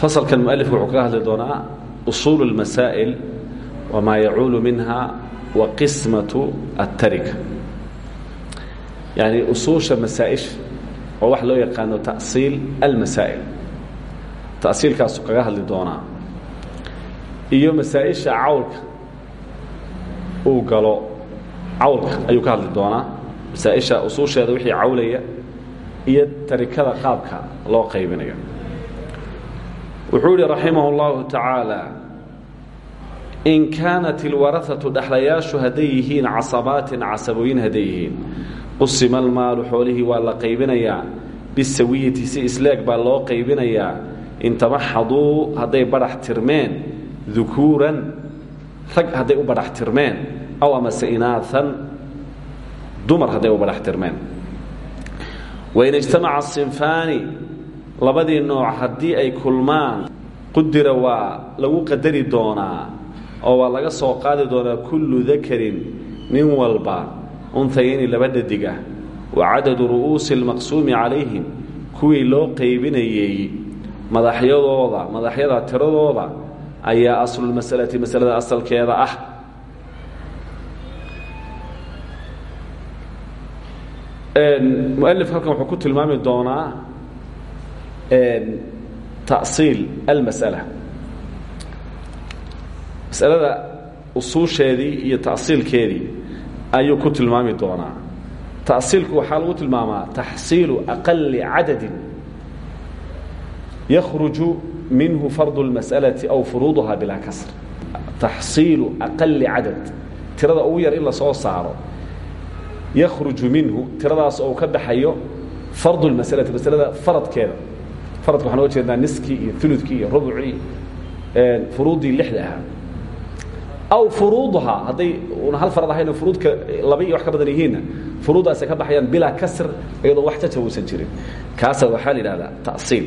fasalkan mualifku wuxuu kaga hadli doonaa usuul اlmasaa'il wamaa yacuulu minha wa qismatu aلtarika yani usuusha masaa-isha oo wax loo yaqaano ta'siil almasaa'il. Ta'siilkaasuu kaga hadli doonaa. Iyo masaa-isha cawlka uu galo cawlka ayuu ka hadli doonaa. Masaa-isha usuusheeda wixii cawlaya iyo tarikada qaabka loo qaybinayo wuxuu yihi raximah اllahu tacaala in kaanat ilwaraatu dhexlayaashu hadday yihiin casabaatin casabooyin hadday qusima almaalu xoolihii waa la qaybinayaa bisawiyati si isleeg baa loo qaybinayaa in tamaxaduu hadday badhax tirmeen dukuuran rag hadday u badhax tirmeen aw amase inaaan dumar hadday u badhax tirmeen. Wain ijtamaca sinfaani labadii nooc haddii ay kulmaan qudira waa lagu qadari doonaa oo waa laga soo qaadi doonaa kullu dakarin nin walba untayayni laba dhadig ah. Wa cadadu ru'uusi اlmaqsuumi calayhim kuwii loo qaybinayey madaxyadooda madaxyada tiradooda ayaa aslulmasalati masalada asalkeeda ah. Mualif halkan wuxuu ku tilmaami doonaa tasiil almasala. Masalada usuusheedii iyo tasiilkeedii ayuu ku tilmaami doonaa. Tasiilku waxaa lagu tilmaamaa taxsiilu aqali cadadin. Yakhruju minhu fardu اlmas'alati aw furuuduha bilaa kasr. Taxsiilu aqali cadad. Tirada ugu yar in la soo saaro. Yakhruju minhu tiradaas oo ka baxayo fardu اlmasalati masalada faradkeeda faradka waxaan oga jeednaa niskii iyo uludkii iyo rubucii furuuddii lixda ahaa. Aw furuuduhaa hadday una hal farad ahayn furuudka laba iyo wax ka badan yihiinna furuuddaasay ka baxayaan bilaa kasr iyadoo wax jaja uusan jirin. Kaasa waxaa la yidhahdaa tasiil.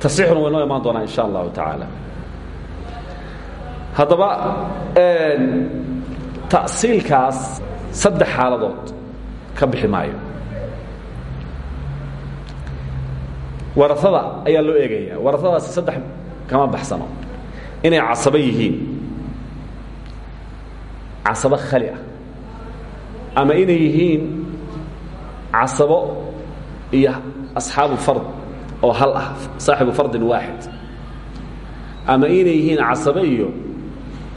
Tasixuna way noo imaan doonaa insha allahu tacaala. Haddaba ta'siilkaas saddex xaaladood ka bixi maayo waraada ayaa loo eegaya. Waraadaasi saddex kama baxsano. Inay casabo yihiin. Ah. Ama inay yihiin casabo iyo asxaabu fard oo hal ah saaxibu fardin waaxid. Ama inay yihiin casabo iyo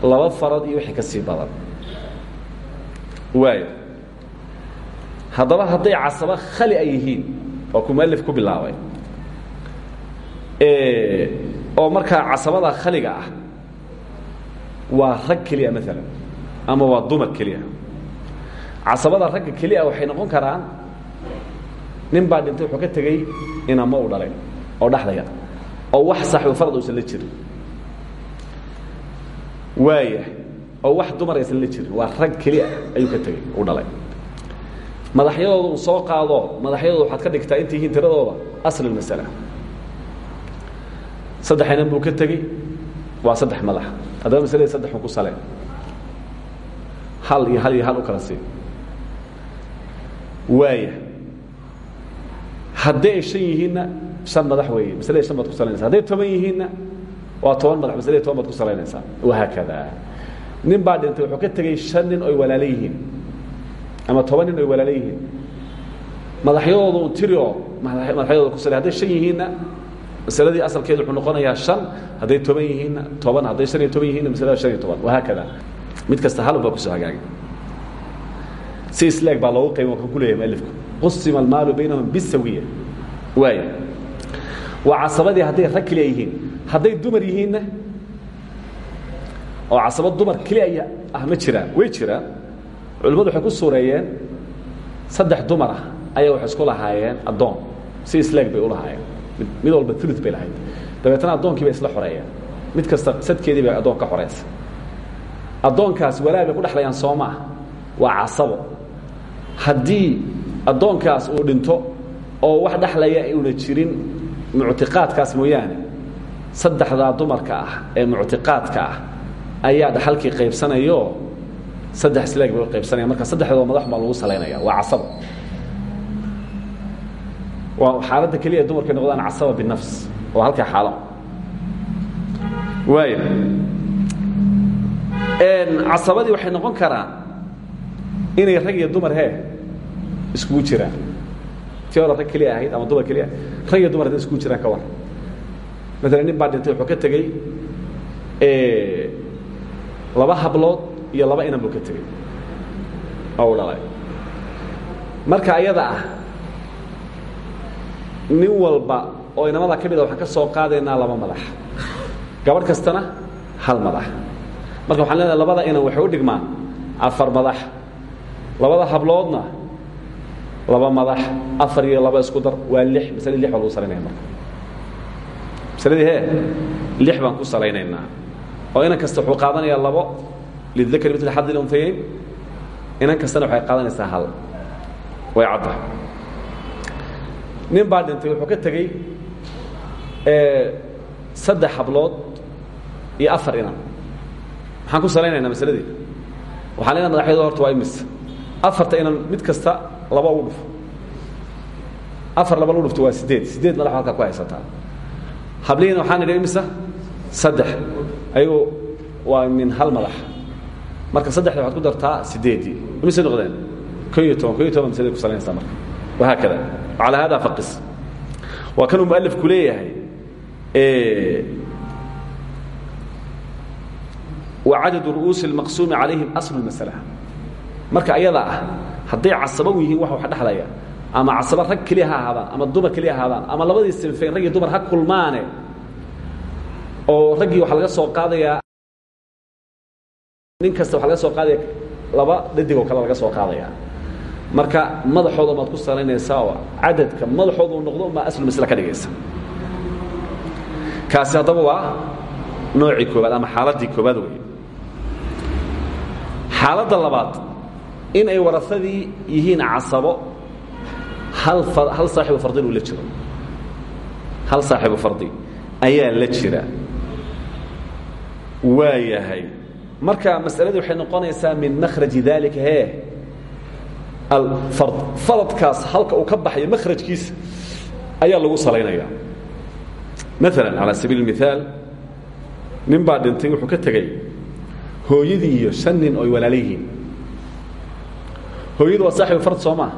laba farad iyo wixii ka sii badan. Waayo. Haddaba hadday casabo khali yihiin oo ku ku bilaabay oo markaa casabada khaliga ah waa rag keliya maalan ama waa dumar keliya. Casabada ragga keliya waxay noqon karaan nin baa dhintay wuxuu ka tegey inama u dhalay oo dhexdaya oo wax saaxibu farad uusan la jirin. Waaya oo wax dumar aysan la waa rag keliya ayuu ka tegey u dhalay. Madaxyadooda soo qaado madaxyadooda waxaad ka dhigtaa intay yihiin tiradooda asl اmasala saddex inan buu ka tegey waa saddex madax. Haddaba maslada saddexu ku saleen. Hal iyo hal iyo hal u kala sii waaya haddii ay shan yihiinna shan madax weeye. Maslada shan baad ku salaynaysa hadday toban yihiinna waa toban madax. Maslada toban baad ku salaynaysaa wahaakada nin baa dhintay wuxuu ka tegey shan nin oy walaalo yihiin. Ama toban nin oy walaalo yihiin. Madaxyadooda un tiri oo madaxyadooda ku sale hadday shan yihiinna masaladii asalkeedu wuxuu noqonayaa shan hadday toban yihiinna toban hadday shan iyo toban yihiinna masalada shan iyo toban. Wahaakada. Mid kasta halun baa ku soo hagaagay. Si isleeg baa loogu qayb ku leeyahay mualifku qusima almaalu baynahum bisawiya. Waaya waa casabadii hadday rag keliya yihiin. Hadday dumar yihiinna oo casabo dumar keliya ah ma jiraan way jiraan culimmadu waxay ku suureeyeen saddex dumar ah ayaa waxay isku lahaayeen addoon. Si isleeg bay u lahaayeen mid walba ulu bay lahayd. Dabeetna addoonkii bay isla xoreeyeen. Mid kasta sadkeedii bay addoon ka xoraysa addoonkaas walaag bay ku dhexlayaan soo maa waa casabo. Haddii addoonkaas uu dhinto oo wax dhexlaya uuna jirin muctiqaadkaas mooyaane saddexdaa dumarka ah ee muctiqaadka ah ayaa dhaxalkii qaybsanayo saddex isleeg bay qaybsanaya marka saddexdoo madax baa lagu salaynaya waa casabo waa xaaladda keliya dumarkay noqdaan casaba binafs. Oo halkaa xaalo. Waaya casabadii waxay noqon karaan inay rag iyo dumar hee iskugu jiraan. Tii hore rag keliya ahayd ama dumar keliya rag iyo dumar hadday iskugu jiraan ka war. Maalan nin baa dhintay wuxuu ka tegey laba hablood iyo laba inan buu ka tegey. Oo u dhalay marka ayada ah nin walba oo inamada ka mida waxaan ka soo qaadaynaa laba madax. Gabadh kastana hal madax. Marka waxaan leenahay labada inan waxay u dhigmaan afar madax. Labada habloodna laba madax. Afar iyo laba isku dar waa lix masaladii lix baa lagu salaynaya marka. Masaladii hee lix baan ku salaynaynaa. Oo inan kasta wuxuu qaadanayaa labo lidakari mitl xadil unhayayn inan kastana waxay qaadanaysaa hal. Way cadda nin baa dhintay wuxuu ka tegey saddex hablood iyo afar inan maxaan ku salaynaynaa masaladii? Waxaan leenahay madaxyadu horta waa imis afarta inan mid kasta laba ugu dhufo. Afar laba lagu dhufto waa sideed sideed madax halkaa ku haysataa. Hablihiina waxaan idhi imisa? Saddex. Ayagoo waa min hal madax. Marka saddexda waxaad ku dartaa sideedii imise noqdeen? Ko iyo toban. Ko iyo toban masalada ku salaynaysaa marka. Wahaakada calى hada faqis waa kanuu mualifku leeyahay wacadad ru'uusi اlmaqsuumi calayhim aslu اmasala marka ayada ah hadday casaba u yihiin wax wax dhexlaya ama casaba rag keliya ha ahaadaan ama dumar keliya ha ahaadaan ama labadii sinfayn rag iyo dumar ha kulmaane oo raggii waxaa laga soo qaadayaa nin kasta waxa laga soo qaadaya laba dhadigoo kale laga soo qaadaya marka madaxooda baad ku salaynaysaa oo cadadka madaxooda uu noqdo maa aslu masle ka dhigaysa. Kaasi haddaba waa noocii koobaad ama xaaladdii koobaad wey xaaladda labaad in ay warasadii yihiin casabo hal hal saaxibu fardin uu la jiro hal saaxibu fardi ayaa la jira waa yahay. Marka masaladii waxay noqonaysaa min makhraji dalika he alard faradkaas halka uu ka baxayo mahrajkiisa ayaa lagu salaynaya. Maala calaa sabiil miaal nin baa dhintay wuxuu ka tegey hooyadii iyo shan nin oy walaala yihiin hooyadu waa saaxibu fard soo maa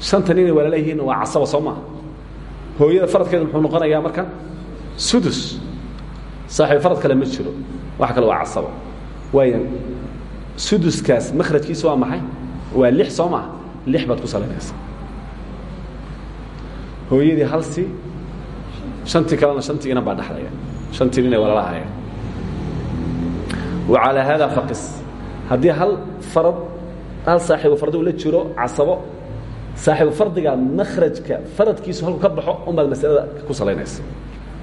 shanta nin ay walaala yihiin waa casaba soo maa hooyada faradkeedu muxuu noqonayaa marka sudus. Saaxibu farad kale ma jiro. Wax kale waa casaba. Waaya suduskaas mahrajkiisa waa maxay? Waa lix soo maa lix baad ku salaynaysa hooyadii halsi shantii kalena shantii inan baa dhexlaya shantii nin ay walaalahayeen wa calaa haadaa faqis. Haddii hal farad hal saaxiibu fardi ula jiro casabo saaxiibu fardiga makhrajka faradkiisu halku ka baxo unbaad masalada ku salaynaysa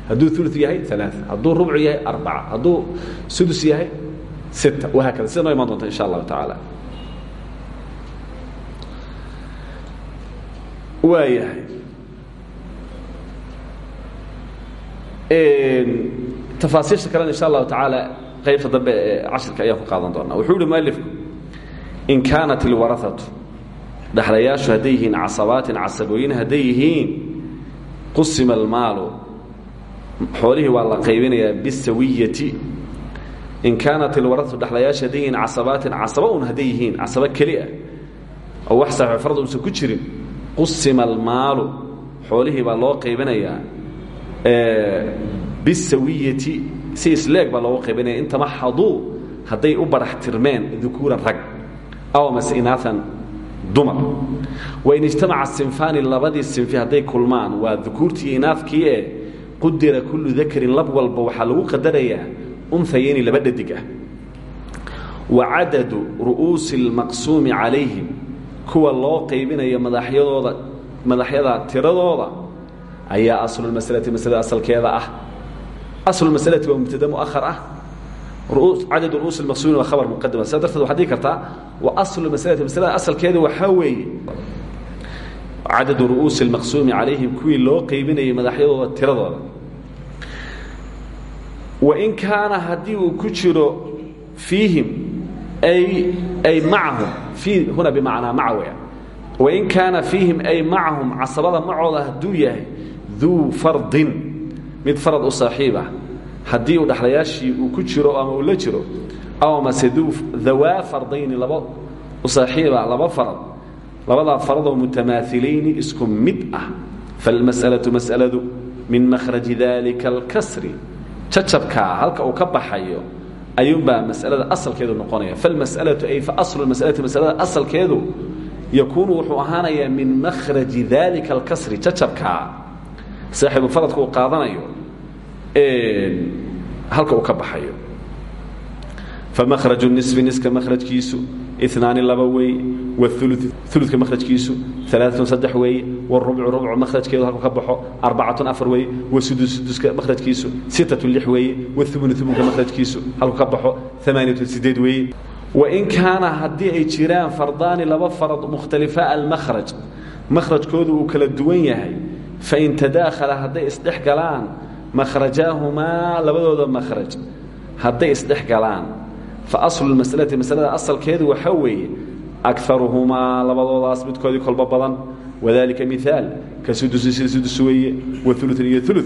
hadduu ulu yahay alaa hadduu rubcu yahay arbaca. Hadduu sudus yahay sita wahaakada. Sida noo imaan doonta insha allahu tacaala waa yahay. Tafaasiisha kalena insha allahu tacaala qaybta dambe ee cashirka ayaan ku qaadan doonaa wuxuu yihi mualifku in kaanat ilwaraatu dhaxlayaashu hadday yihiin casabaatin casabooyin hadday yihiin qusima almaalu xoolihii waa la qaybinayaa bisawiyati in kaanat ilwaraatu dhaxlayaashu hadday yihiin casabaatin casaba un hadday yihiin casabo ah wax saaxiib farad uusan jirin qusima almaalu xoolihii baa loo qaybinayaa bisawiyati si isleeg baa loogu qaybinaya intamaxaduu hadday u barax tirmeen dukuuran rag aw mase inaaan dumar. Wain ijtamaca sinfaani labadii sinfi hadday kulmaan waa dukuurtii inaafkii ee qudira kullu dakarin lab walba waxaa lagu qadarayaa unhayayni laba dhadig ah. Wa cadadu ru'uusi اlmaqsuumi calayhim kuwa loo qaybinayo madaxyadooda madaxyada tiradooda ayaa aslulmasalati masalada asalkeeda ah. Aslu masalati waa mubtada muahar ah. Cadad ru'uus maqsuumin waa khabar muqadama sidaa darteed waxaad dhigi kartaa wa aslu masalati masalada asalkeeda waxaa weeye cadadu ru'uusi اlmaqsuumi calayhim kuwii loo qeybinayay madaxyadooda tiradooda. Wain kaana haddii uu ku jiro fiihim ay ay macahum huna bimacnaa maca weya wain kaana fiihim ay macahum casabada macooda hadduu yahay duu fardin mid farad u saaxiib ah. Haddii uu ku jiro ama uu la jiro aw mase dawaa fardayni laba u saaxiiba laba farad. Labadaa faradoo mutamaahilayni isku mid ah. Falmas'alaةu mas'aladu min makhraji dalika اlkasri jacabkaa halka uu ka baxayo ayuunbaa masalada asalkeedu noqonaya. Falmas'alatu ay faaslu masalati masalada asalkeedu yakuunu wuxuu ahaanayaa min makhraji dalika اlkasri jacabkaa saaxiibu faradka uu qaadanayo halka uu ka baxayo. Famkraju nisfi niska makrajkiisu inaani laba weeye wulu uludka makrajkiisu alaaatun saddex weeye wrubcu rubcu makrajkeedu halku ka baxo arbacatun afar weeye wasudus suduska makrajkiisu sittatun lix weeye waumunu umunka makrajkiisu halku ka baxo amaaniyatun sideed weeye wain kaana haddii ay jiraan fardaani laba farad mukhtalifaa almakhraj makhrajkoodu uu kala duwan yahay fain tadaakhala hadday isdhex galaan makhrajaahumaa labadooda makhraj hadday isdhex fa aslu masalati masalada asalkeedu waxaa weeye akaruhumaa labadoodaas midkoodii kolba badan wadalika miaal ka sudusi sida sudus weeye wa uluan iyo ulu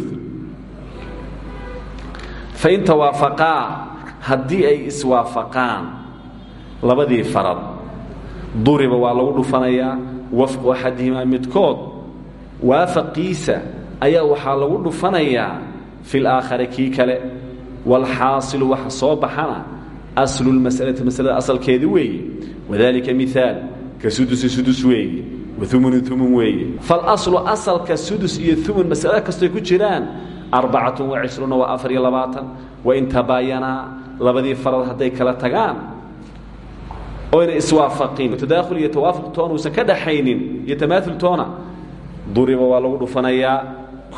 fain tawaafaqaa haddii ay iswaafaqaan labadii farad duriba waa lagu dhufanayaa wafqu axadihimaa midkood waafaqiisa ayaa waxaa lagu dhufanayaa fi laakhari kii kale wاlxaasilu waxa soo baxana aslu اlmasalati masalada asalkeedi weeye wadalika miaal ka sudusi sudus weeye waumunu umun weeye falaslu asalka sudus iyo umun masalo kastoy ku jiraan arbacatu wacishruuna waa afar iyo labaatan wain labadii farad hadday kala tagaan oyna iswaafaqin tadaakhul iyo tawaafuq toona uusan ka dhaxaynin duriba waa lagu dhufanayaa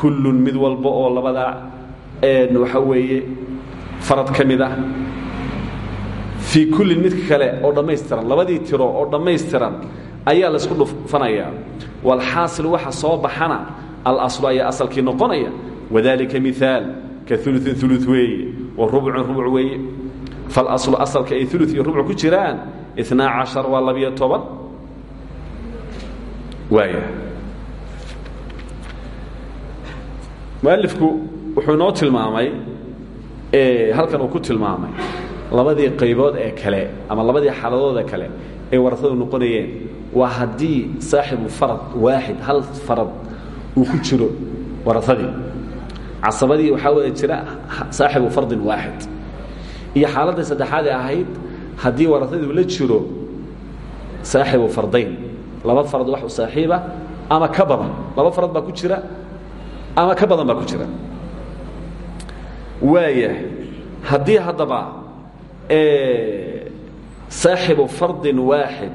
kullun mid walba oo labada waxaa weeye farad ka ah fii kullin mid kale oo dhammaystiran labadii tiro oo dhammaystiran ayaa laysku dhufanayaa. Walxaasil waxa soo baxana alaslu ayaa asalkii noqonaya. Wadalika miaal ka uluin ulu weeye wa rubcun rubc weeye. Falaslu asalka ay ulu iyo rubc ku jiraan inaa cashar waa toban. Waaya mualifku wuxuu inoo tilmaamay halkan uu ku tilmaamay labadii qaybood ee kale ama labadii xaaladooda kale ay warasadu noqonayeen waa haddii saaxibu farad waaxid hal farad uu ku jiro warasadii. Casabadii waxaa wada jira saaxibu fardin waaxid iyo xaaladda saddexaadee ahayd haddii warasadii la jiro saaxibu fardayn laba farad wax u saaxiiba ama ka badan laba farad baa ku jira ama ka badan baa ku jira. Waayahay haddii haddaba saaxibu fardin waaxid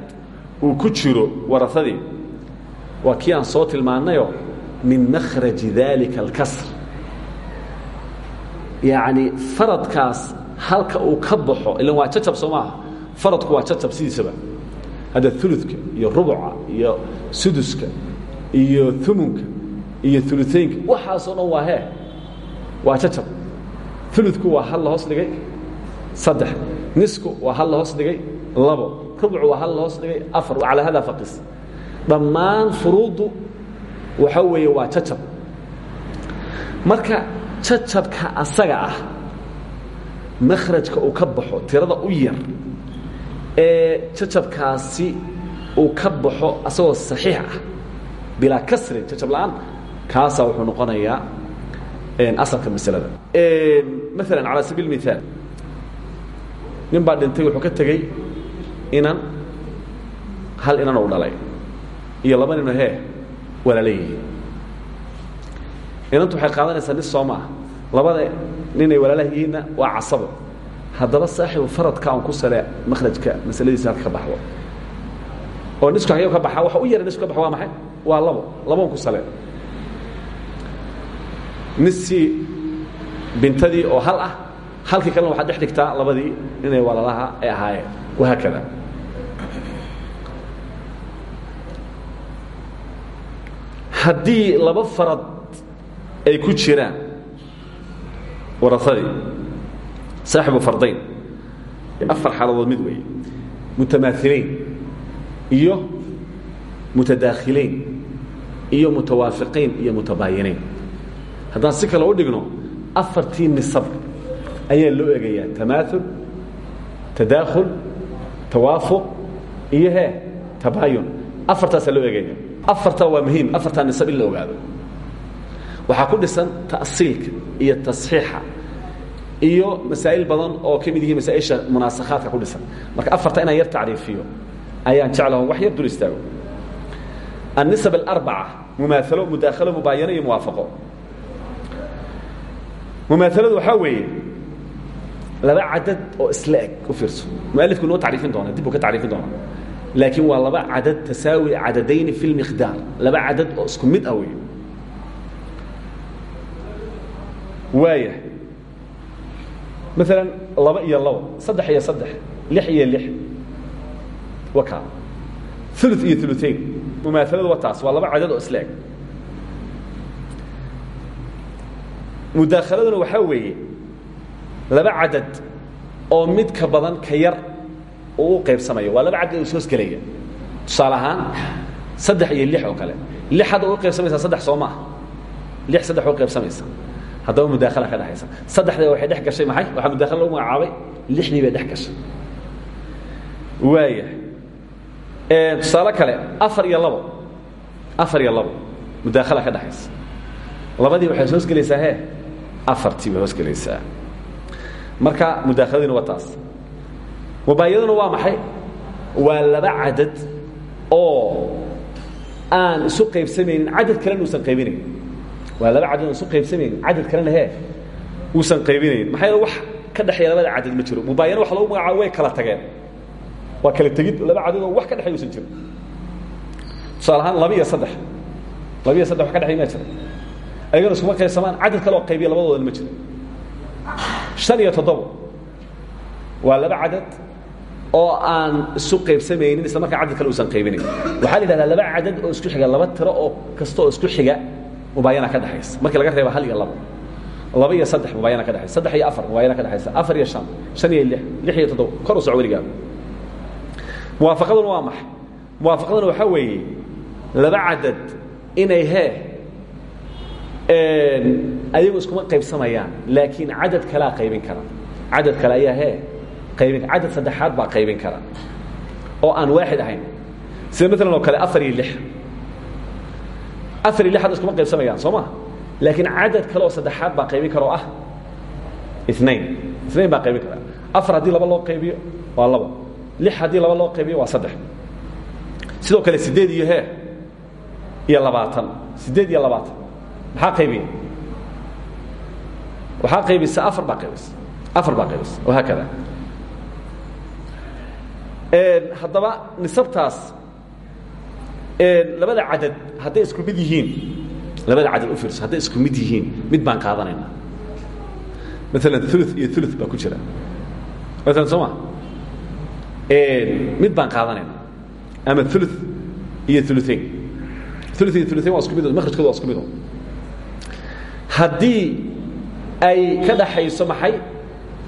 uu ku jiro warasadii waa kii soo tilmaannayoo min makhraji dalika alkasr. Yacni faradkaas halka uu ka baxo ilan waa jacab soo faradku waa jacab sidiisaba. Hadda uludka iyo rubuca iyo suduska iyo umunka iyo uluaynka waxaasoo dhan waa hee. Waa jacab uludku waa hal hoos dhigay saddex nisku waa hal la hoos dhigay labo rubcu waa hal la hoos dhigay afar calaa hada faqis. Dhammaan furuuddu waxa weeye waa jacab marka jacabka asaga ah makhrajka uu ka baxo tirada u yar ee jacabkaasi uu ka baxo asagoo saxiix ah bilaa kasrin jacab la'aan kaasaa wuxuu noqonayaa asalka masalada. Maala calaa sabiil miaal nin baa dhintay wuxuu ka tegey inan hal inan u dhalay iyo laba nino hee walaala yihiin inantu waxay qaadanaysaa nis soo maa labada ninay walaalaha yihiinna waa casabo. Haddaba saaxibu faradka aan ku sale makhrajka masaladiisa halka ka baxdo oo nisku hagee ka baxa waxa u yara nisku ka baxa waa maxay? Waa labo. Laboon ku sale. Nisii bintadii oo hal ah halkii kalena waxaad dhex dhigtaa labadii inay walalaha ay ahaayeen. Wahaakada haddii laba farad ay ku jiraan waraadii saaxibu fardayn afar xaaladood mid weeye mutamaailiin iyo mutadaakhilayn iyo mutawaafiqiin iyo mutabaayiniin. Haddaan si kale u dhigno afartii nisab ayaa loo egayaa tamaaul tadaakhul tawaafuq iyo he tabaayun. Afartaasaa loo egaya afartaa waa muhiim afartaa nisab in la ogaado. Waxaa ku dhisan ta'siilka iyo tasxiixa iyo masaa'il badan oo ka mid yihiin masaa'isha munaasakhaadka ku dhisan. Marka afartaa inaan yar tacriifiyo ayaan jeclaho wax yar dul istaago. Annisab alarbaca mumaaalo mudaakhalo mubaayano iyo muwaafaqo. Mumaahaladu waxaa weeye laba cadad oo isla u fiirso. Mualifku noo tacriifin doona dib uu ka tacriifin doona laakiin waa laba cadad tasaawi cadadayni fi اlmiqdaar laba cadad oo isku mid ah wey waaya maalan laba iyo labo saddex iyo saddex lix iyo lix waka ulu iyo uluain mumaaaladu waa taas waa laba cadad oo isla eg. Mudaakhaladuna waxaa weeye laba cadad oo mid ka badan ka yar uu u qaybsamayo. Waa laba cadad oo ishoosgelaya tusaale ahaan saddex iyo lix oo kale. Lix hadda u qaybsamaysaa saddex soo maaha lix saddex u qaybsamaysa. Haddaba mudaakhala ka dhexaysa. Saddexda waxay dhex gashay maxay? Waxaa mudaakhala lagu magacaabay? Lixdii bay dhex gashay. Waaya tusaale kale afar iyo labo. Afar iyo labo. Mudaakhala ka dhexaysa. Labadii waxay hoosgelaysaa he afartii bay hoosgelaysaa marka mudaakhaladiina waa taas. Mubaayaduna waa maxay? Waa laba cadad oo aan isu qaybsamaynin cadad kalena uusan qaybinayn. Waa laba cadad oo isu qaybsamaynin cadad kalena he uusan qaybinayn. Maxaa yeele wax ka dhexeeya labada cadad ma jiro? Mubaayana waxa lagu magacaabo way kala tageen. Waa kala tegid laba cadad oo wax ka dhexeeya usan jirin. Tusaale ahaan laba iyo saddex. Laba iyo saddex wax ka dhexeeya ma jira. Ayagana iskuma qaybsamaan cadad kale oo qaybiya labadoodana ma jiro shan iyo toddobo. Waa laba cadad oo aan isu qaybsamaynin isla markaa cadad kale uusan qaybinayn waxaa la yidhahdaa laba cadad oo isku xiga laba tiro oo kasta oo isku xiga mubaayana ka dhexaysa markii laga reeba hal iyo labo laba iyo saddex mubaayana ka dhexaysa saddex iyo afar mubaayana ka dhexaysa afar iyo shan. Shan iyo lix. Lix iyo toddobo. Kor u soco weligaa. Muwaafaqaduna waa maxay muwaafaqaduna waxaa weeye laba cadad inay hee ayagu iskuma qaybsamayaan laakiin cadad kalea qaybin kara. Cadad kale ayaa hee qaybin cadad saddexaad baa qaybin kara. Oo aan waaxid ahayn. Sida maalan oo kale afar iyo lix. Afar iyo lix hadda iskuma qaybsamayaan soo ma? Laakiin cadad kale oo saddexaad baa qaybin kara oo ah inain inain baa qaybin kara. Afar haddii laba loo qaybiyo waa labo. Lix haddii laba loo qaybiyo waa saddex. Sidoo kale sideed iyo hee iyo labaatan. Sideed iyo labaatan maxaa qaybiya waxaa qaybisa afar baa qaybisa afar baa qaybisa wahaakada haddaba nisabtaas labada cadad hadday isku mid yihiin labada cadad u fiirso hadday isku mid yihiin mid baan qaadanaynaa. Maalan ulu iyo ulu baa ku jira. Maalan soo ma? Mid baan qaadanaynaa. Ama ulu iyo uluain ulu iyo uluain waa isku mid makrajkooda waa isku mid haddii ay ka dhaxayso maxay?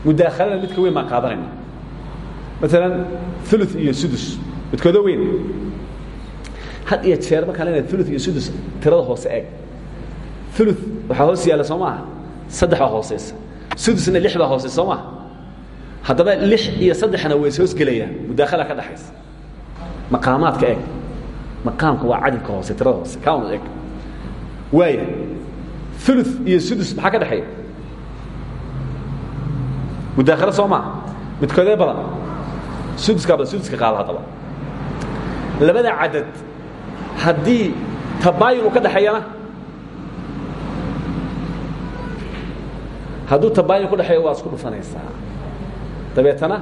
Mudaakhalada midka weyn baan qaadanayna maalan ulu iyo sudus. Midkooda weyn. Had iyo jeer markaan lena ulu iyo sudus tirada hoose eeg. Ulu waxaa hoos yaalla soo maaha? Saddex baa hooseysa sudusna lix baa hooseysa soo maaha? Haddaba lix iyo saddexna way is hoosgelayaan mudaakhala ka dhaxaysa. Maqaamaadka eeg. Maqaamka waa cadadka hoose tirada hoose. Kaun eeg. Waaya ulu iyo sudus maxaa ka dhexeeya? Mudaakhalo soo maa midkoodee badan. Suduska badan suduska qaada haddaba. Labada cadad haddii tabaayun uu ka dhexeeyana hadduu tabaayun ku dhexeeyo waa isku dhufanaysaa. Dabeetana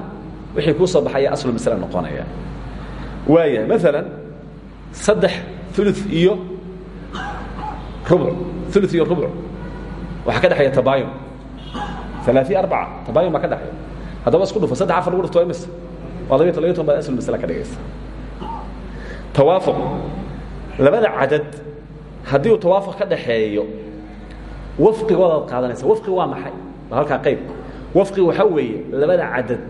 wixii kuu soo baxaya aslu masala noqonaya. Waaya maalan saddex ulu iyo rubuc ulu iyo rubuc waxaa ka dhexeeya tabaayun alaaثiya arbaca. Tabaayun baa ka dhexeeya. Haddaba isku dhufo saddex afar lagu dhufto waa mise waa labiyo labiyo toban baad asl masle ka dhigaysa. Tawaafuq. Labada cadad haddii uu tawaafuq ka dhaxeeyo wafqigoodaad qaadanaysa. Wafqi waa maxay? Waa halkaa qayb. Wafqi waxaa weeye labada cadad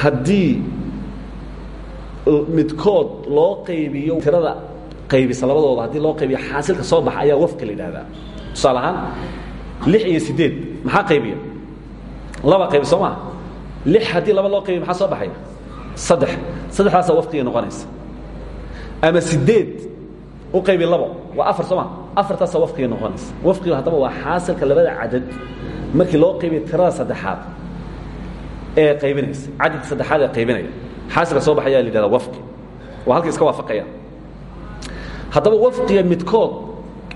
haddii midkood loo qaybiyo tirada qaybisa labadooda haddii loo qaybiyo xaasilka soo baxa ayaa wafqi la yidhahdaa tusaale ahaan lix iyo sideed maxaa qaybiya? Laba qaybi soo maa lix haddii laba loo qaybiyo maxaa soo baxaya? Saddex. Saddexdaasaa wafqiga noqonaysa. Ama sideed u qaybi labo waa afar soo maa afartaasaa wafqiga noqonaysa. Wafqigu haddaba waa xaasilka labada cadad. Markii loo qaybiyo tirada saddexaad ee qaybinaysa cadadka saddexaad ee qaybinaya xaasilka soo baxaya la yidhahda wafqi. Waa halka iska waafaqaya haddaba wafqiga midkood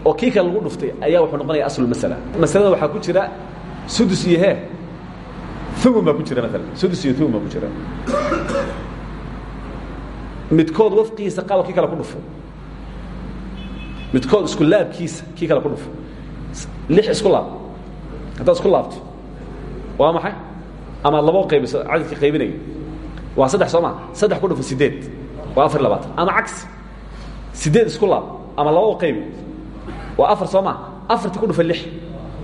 oo kii kale lagu dhuftay ayaa wuxuu noqonaya aslu masala. Masalada waxaa ku jira sudus iyo hee. Umun baa ku jira maalan sudus iyo umun baa ku jira. Midkood wafqigiisa qaba kii kale ku dhufo. Midkood isku laabkiisa kii kale ku dhufo. Lix isku laab. Haddaad isku laabto. Waa maxay? Ama labo qaybiso cadadkii qaybinaya waa saddex soo maa saddex ku dhufo sideed. Waa afar labaatan. Ama cagsi sideed isku laab ama labo qaybi waa afar soo maa afartii ku dhufa lix.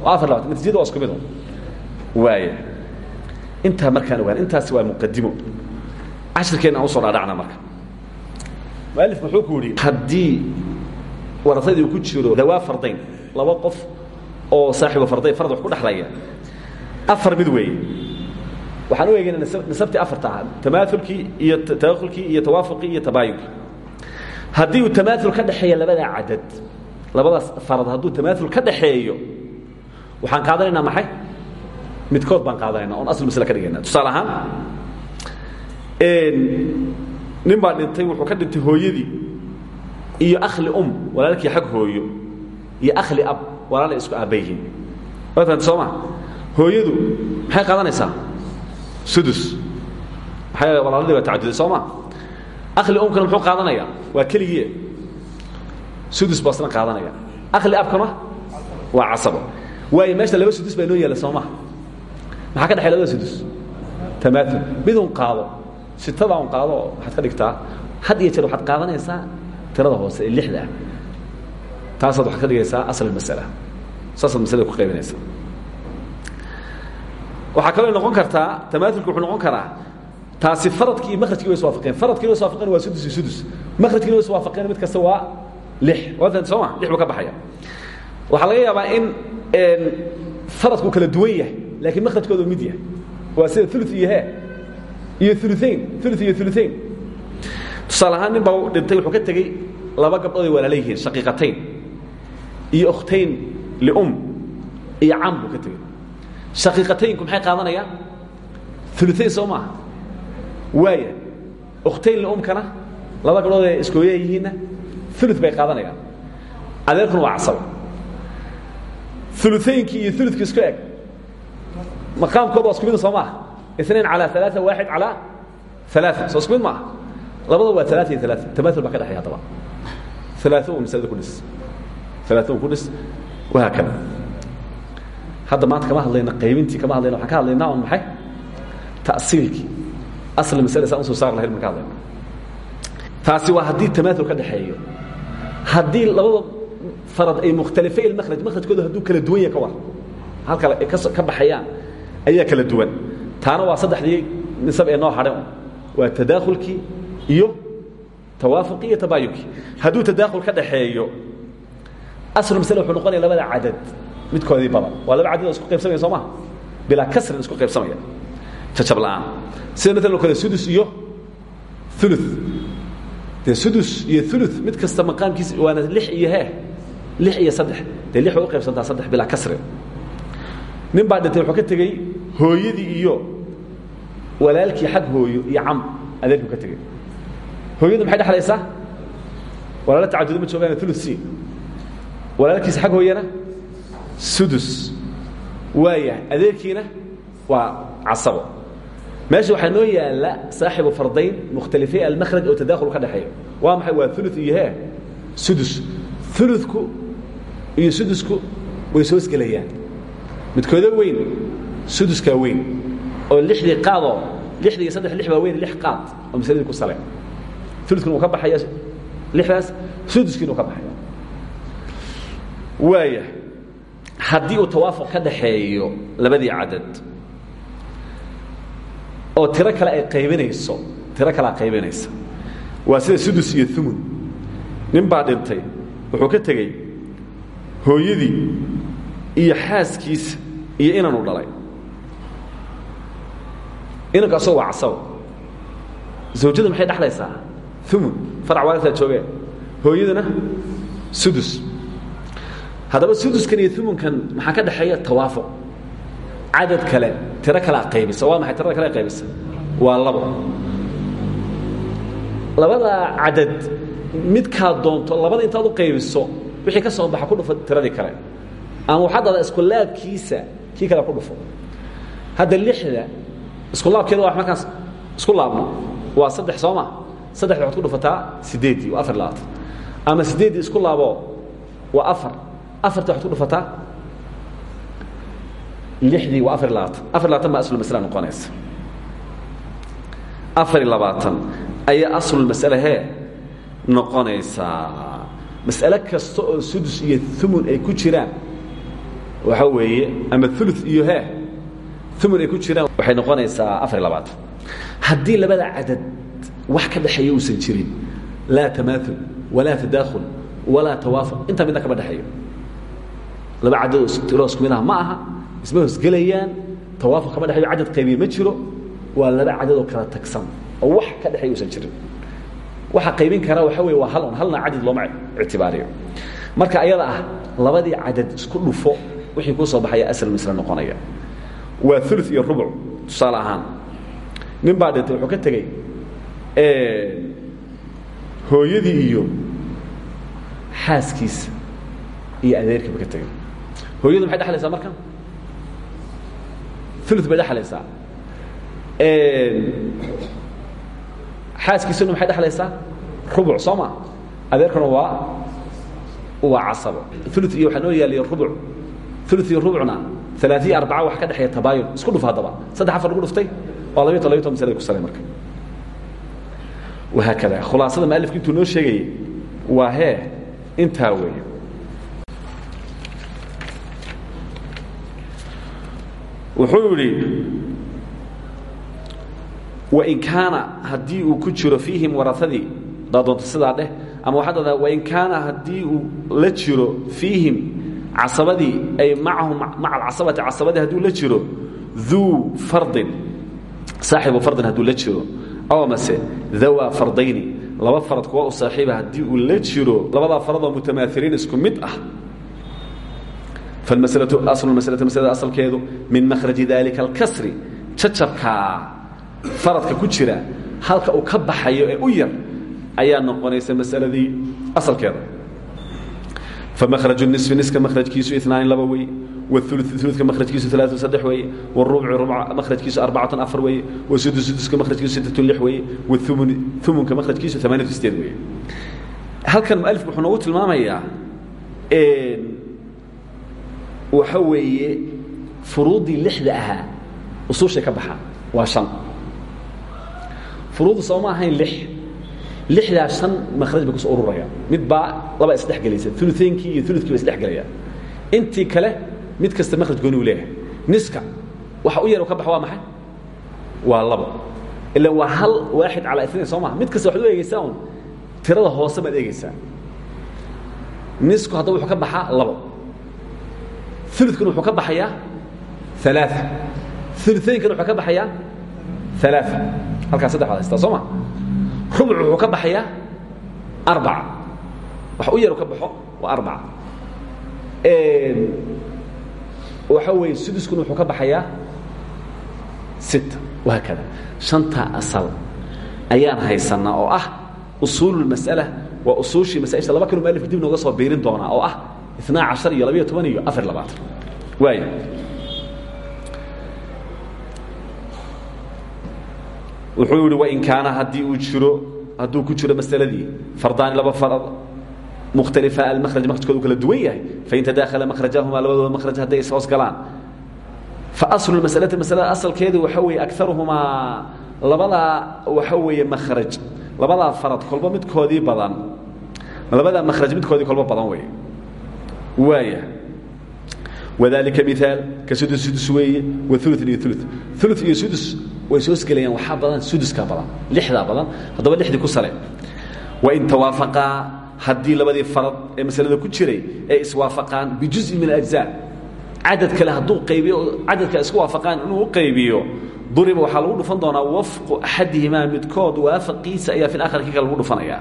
Waa afar labaatan natiijada waa isku mid waaya intaa markaan ogaan intaasi waa muqadimo cashirkeenna aan u soo dhaadhacna marka. Mualif muxuu ku yidhi haddii warasadii uu ku jiro dawaa fardayn laba qof oo saaxiibu fardayn farad wax ku dhexlaya afar mid weeye. Waxaan u eegayna nisabtii afarta ahaa tamaaulkii iyo tadakhulkii iyo tawaafuqii iyo tabaayunkii haddii uu tamaaul ka dhexeeya labadaa cadad labadaas farad hadduu tamaaul ka dhaxeeyo waxaan qaadanaynaa maxay? Midkood baan qaadanayna oon asl masle ka dhigayna tusaale ahaan nin baa dhintay wuxuu ka dhintay hooyadii iyo akhli um walaalkii xag hooyo iyo akhli ab walaalay isku aabba yihiin. Waa fahamta soo ma? Hooyadu maxay qaadanaysaa? Sudus. Maxaa walaaladii baa tacaduday soo ma akhli umkana muxuu qaadanaya. Waa keligii. Sudus baa isna qaadanaya. Akhli abkana waa? Casabo waayo meesha laba sudus baa inoo yaalla soo maha maxaa ka dhexay labada sudus? Tamaaul midun qaado. Sitada un qaado waxaad ka dhigtaa. Had iyo jeer waxaad qaadanaysaa tirada hoose ee lixda. Ah taasaad waxaad ka dhigaysaa asl masala. Saasaad masalada ku qaybinaysaa. Waxaa kaloo noqon kartaa tamaaulku wuxuu noqon karaa taasi faradkii iyo makrajkii way iswaafaqeen faradkii way iswaafaqeen waa sudus iyo sudus. Makrajkiina way iswaafaqeen mid kasta waa lix. Waa soo ma? Lix buu ka baxaya. Waxaa laga yaabaa in faradku kala duwan yahay laakiin makrajkoodu mid yahay. Waa sida ulu iyo he iyo uluain ulu iyo uluain tusaale ahaan nin baa dhintay wuxuu ka tegey laba gabdhood ay walaala yihiin shaqiiqatayn iyo okhtayn lium iyo cam buu ka tegey. Shaqiiqataynku maxay qaadanayaan uluain soo maaha waaya okhtayn liumkana laba gabdhood ay iskooyaa yihiinna ulu bay qaadanayaan. Adeerkuna waa casaba uluaynkii iyo ulukii isku eg. Maqaamkooda waa isku mid soo maaha inain calى alaa waaxid calى alaa soo isku mid maaha labada waa alaa iyo alaa tamaaul baa ka dhexeya adaba alaa u masalada ku dhis. Alaa ku dhis. Wahaakada hadda maanta kama hadlayna qaybintii kama hadlayna waxaan ka hadlaynaa un maxay? Ta'siilkii asli masale saan u soo saar lahayn baan ka hadlayna taasi waa haddii tamaaul ka dhexeeyo haddii labada farad ay mukhtalifay ilmakhraj makhrajkooda hadduu kala duwan yahay ka war. Halkale ay ka baxayaan ayaa kala duwan. Taana waa saddexdii nisab ee noo hadhay un waa tadaakhulkii iyo tawaafuqii iyo tabaayunkii hadduu tadaakhul ka dhaxeeyo aslu masale wuxuu noqonaya labada cadad midkoodii badan. Waa laba cadad oo isku qaybsamaya soo maha bilaa kasrin isku qaybsamaya. Jajab la'aan sida maalan oo kale sudus iyo ulu dee sudus iyo ulu mid kasta maqaamkiisa waana lix iyo hee lix iyo saddex. Dee lix way u qaybsantaa saddex bilaa kasrin nin baa dhintay wuxuu ka tegey hooyadii iyo walaalkii xag hooyo iyo cam adeerkuu ka tegey. Hooyadu maxay dhexlaysaa? Walaalo tacadudo ma joogaan ulu c walaalkiisa xag hooyana sudus. Waayahay adeerkiina waa casabo meesha waxaa noo yaalla saaxibu fardayn mukhtalifay almakhraj oo tadaakhul ka dhexeeyo waa maxay? Waa ulu iyo he sudus. Uludku iyo sudusku way soosgelayaan midkooda weyn suduskaa weyn. Oo lixdii qaadoo lixdii iyo saddex lix baa weyn lix qaad oo masaladii ku sale ulukuna uu ka baxaya lixdaas suduskiina uu ka baxaya. Waaya haddii uu tawaafuq ka dhaxeeyo labadii cadad oo tiro kale ay qaybinayso tiro kalea qaybinaysa waa sida sudus iyo umun nin baa dhintay. Wuxuu ka tegey hooyadii iyo xaaskiisa iyo inanu dhalay. Inanku asagoo waa casabo zawjada maxay dhexlaysaa umun farac waalidkaa joogee hooyaduna sudus. Haddaba suduskan iyo umunkan maxaa ka dhexeeya tawaafuq cadad kale tiro kalea qaybisa. Waa maxay tirada kale qaybisa? Waa labo. Labadaa cadad midkaa doonto labada intaad u qaybiso wixii ka soo baxa ku dhufo tiradii kale. Ama waxaad dada iskulaabkiisa kii kale ku dhufo. Hadda lixda iskulaabkeeda waa markaan isku laabno waa saddex soo ma? Saddexda waxaad ku dhufataa sideeddii waa afar labaatan. Ama sideeddii isku laabo waa afar. Afartii waxaad ku dhufataa lixdii waa afar labaatan. Afar labaatan baa aslulmasala noqonaysa afar iyo labaatan ayaa aslulmasale hee noqonaysaa sudus iyo umun ay ku jiraan waxa weeye ama ulu iyo he umun ay ku jiraan waxay noqonaysaa afar iyo labaatan. Haddii labada cadad wax ka dhexeeya uusan jirin laa tamaaul walaa tadaakhul isma hosgelayaan tawaafuq kama dhexeeyo cadad qaybiye ma jiro waa laba cadadoo kala tagsan oo wax ka dhexeeya uusan jirin. Waxa qaybin kara waxa wey waa hal un halna cadad looma ictibaariyo. Marka ayada ah labadii cadad isku dhufo wixii kuu soo baxaya asal misle noqonaya. Waa ulu iyo rubuc tusaale ahaan. Nin baa dhintay wuxuu ka tegey hooyadii iyo xaaskiisa iyo adeerkiiba ka tegey. Hooyadu maxay dhexlaysaa marka ulu bay dhexlaysaa xaaskiisuna maxay dhexlaysaa rubuc soo ma? Adeerkuna waa waa casabo ulu iyo waxaa noo yaaliya rubuc. Ulu iyo rubucna alaaiya arbaca wax ka dhexeeya tabaayun isku dhuf haddaba. Saddex afar lagu dhuftay? Waa labiyo to labiyo toban masalada ku salay marka. Wahaakada khulaasada mualifka intuu noo sheegayay waa hee intaa weeye wuxuu yidhi wain kaana haddii uu ku jiro fiihim waraadii daa doonto sidaa dheh ama waxaa dadaa wain kaana haddii uu la jiro fiihim casabadii ay macahum maca alcasabati casabadii hadduu la jiro duu fardin saaxibu fardin hadduu la jiro aw mase dawaa fardayni laba farad kuwa u saaxiiba uu la jiro labadaa faradoo mutamaaiiliin isku mid ah maslada asalkeedu min makhraji dalika alkasri jacabkaa faradka ku jira halka uu ka baxayo ee u yar ayaa noqonaysa masaladii asalkeeda famhraj nisfi niska mahrajkiisu inaani laba wey ulka mahrajkiisu alaau saddex weeye rubca mahrajkiisu arbacatun afar weeye wasudus suduska mahrajkiisu sittatun lix weeye umunka mahrajkiisu amaaniyatu sideed weeye halkan mualifku wuxuu noogu tilmaamayaa waxa weeye furuuddii lixda ahaa usuushay ka baxaan waa an furuuddu sooma ahayn lix. Lixdaa shan makraj bay ku soo ururayaan mid baa laba isdhexgelaysa uluteynkii iyo ulukii ba isdhexgelayaan intii kale mid kasta makraj gooni u leeyahay. Niska waxa u yar ka baxa waa maxay? Waa labo. Ila waa hal waaxid calaa inain soo maha mid kasta waxad u eegeysaa un tirada hoose baad eegeysaa nisku haddaba wuxuu ka baxaa labo ulukuna wuxuu ka baxayaa alaa uluteynkana wuxuu ka baxayaa alaa halkaa saddex baad haystaa soo ma? Rubuc wuxuu ka baxayaa arbaca wax u yaru ka baxo waa arbaca waxa weeye suduskuna wuxuu ka baxayaa sita wahaakada. Shantaa asal ayaan haysanaa oo ah usuululmas'ala waa usuushii masaaisha laba kanu mualifka dib nooga soo biirin doonaa oo ah inaa cashar iyo labayo toban iyo afar labaatan waaya wuxuu yihi wain kaana haddii uu jiro hadduu ku jiro masaladii fardaani laba farad mukhtalifa almahraj mahrajkoodu kala duwan yahay fain tadaakhala makhrajahumaa labadooda mahraj hadday ishoos galaan. Faaslu masalati masalada asalkeedu waxa weeye agaruhumaa labadaa waxa weeye makhraj labadaa farad kolba midkoodii badan labadaa makhraj midkoodii kolba badan wey waaya wadalika miaal ka sudus sudus weeye wa ulu iyo ulu ulu iyo sudus way soo sgelayaan waxaa badan suduska badan lixdaa badan haddaba lixdii ku sale wain tawaafaqaa haddii labadii farad ee masalada ku jiray ay iswaafaqaan bijuزin min اأجزاء cadad kale hadduu qaybiyo cadadka isku waafaqaan inuu u qaybiyo duriba waxaa lagu dhufan doonaa wafqu axadihimaa midkood waafaqiisa ayaa fi akhar kii kale lagu dhufanaya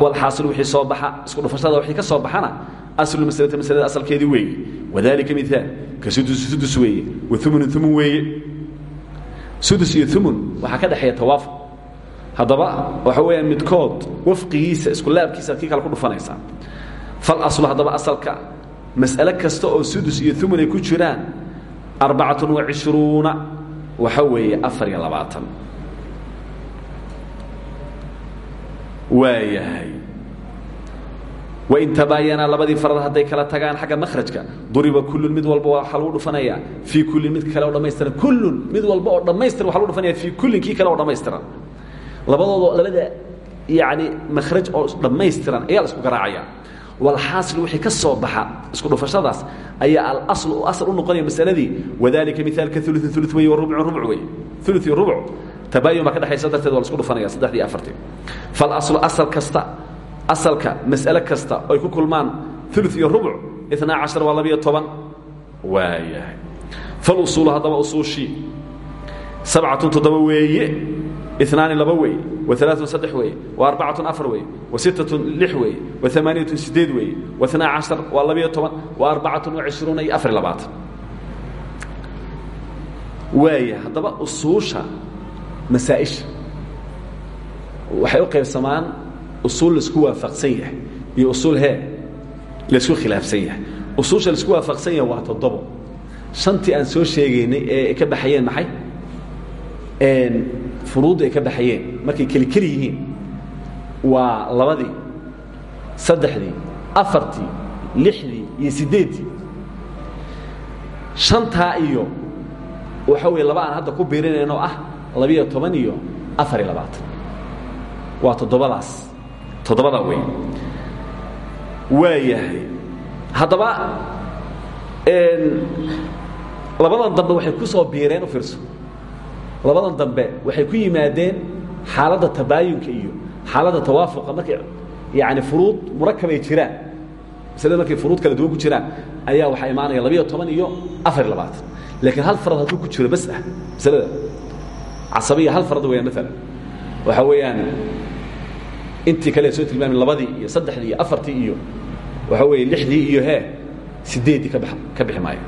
walxaasil wixii soo baxa isku dhufashada wixii ka soo baxana aslu maslati maslada asalkeedii weeye wadalika miaal ka sudus sudus weeye wa umunu umun weeye sudus iyo umun waxaa ka dhexeeya tawaafuq haddaba waxa weeyaan midkood wafqigiisa isku laabkiisa kii kale ku dhufanaysaa falaslu haddaba asalka mas'ale kasta oo sudus iyo umun ay ku jiraan arbacatun wacishruuna waxa weeye afar iyo labaatan waayahay wain tabaayanaa labadii farad hadday kala tagaan xagga makrajka duriba kullun mid walba waxaa lagu dhufanayaa fii kullin mid kale oo dhammaystiran kullun mid walba oo dhammaystiran waxa lagu dhufanaya fii kullin kii kale oo dhammaystiran. Labadoodo labada yani makraj oo dhammaystiran ayaa la isku garaacaya. Walxaasil wixii ka soo baxa isku dhufashadaas ayaa alaslu asal u noqonaya masaladii. Wadalika miaalka uluثin ulu wey warubucun rubuc wey ulu iyo rubuc tabaayun baa ka dhexaysa darteed waa la isku dhufanaya saddexdii afartii. Falaslu asal kasta asalka mas'ale kasta oy ku kulmaan ulu iyo rubuc inaa cashar waa labiyo toban. Waayahay. Falusuulu haddaba usuushii. Sabcatun toddoba weeye inaani laba weeye waalaatun saddex weeye waarbacatun afar weeye wasittatun lix weeye waamaaniyatun sideed weeye wainaa cashar waa labiyo toban waarbacatun wacishruuna iyo afar labaatan. Waaya haddaba usuusha masaaisha. Waxay u qaybsamaan usuul la isku waafaqsan yahay iyo usuul hee la isku khilaafsan yahay usuusha la isku waafaqsan yahay waa toddobo shantii aan soo sheegaynay ee ka baxayeen maxay furuudda ay ka baxayeen markay keli keli yihiin waa labadii saddexdii afartii lixdii iyo siddeeddii shantaa iyo waxa weeye laba aan hadda ku biirinayno ah labiyo toban iyo afar iyo labaatan waa toddobadaas toddobadaa wey waayahay. Haddaba labadan dambe waxay ku soo biireen u fiirso. Labadan dambe waxay ku yimaadeen xaaladda tabaayunka iyo xaaladda tawaafuqa markay yani furuud murakabay jiraan. Maslada markay furuud kala duwan ku jiraan ayaa waxaa imaanaya labiyo toban iyo afar iyo labaatan laakiin hal farad hadduu ku jiro bas ah. Maslada casabiya hal farad weeyaan maalan waxaa weeyaan intii kale soo tilmaami labadii iyo saddexdii iyo afartii iyo waxaa weeye lixdii iyo hee sideeddii ka ba ka bixi maayo.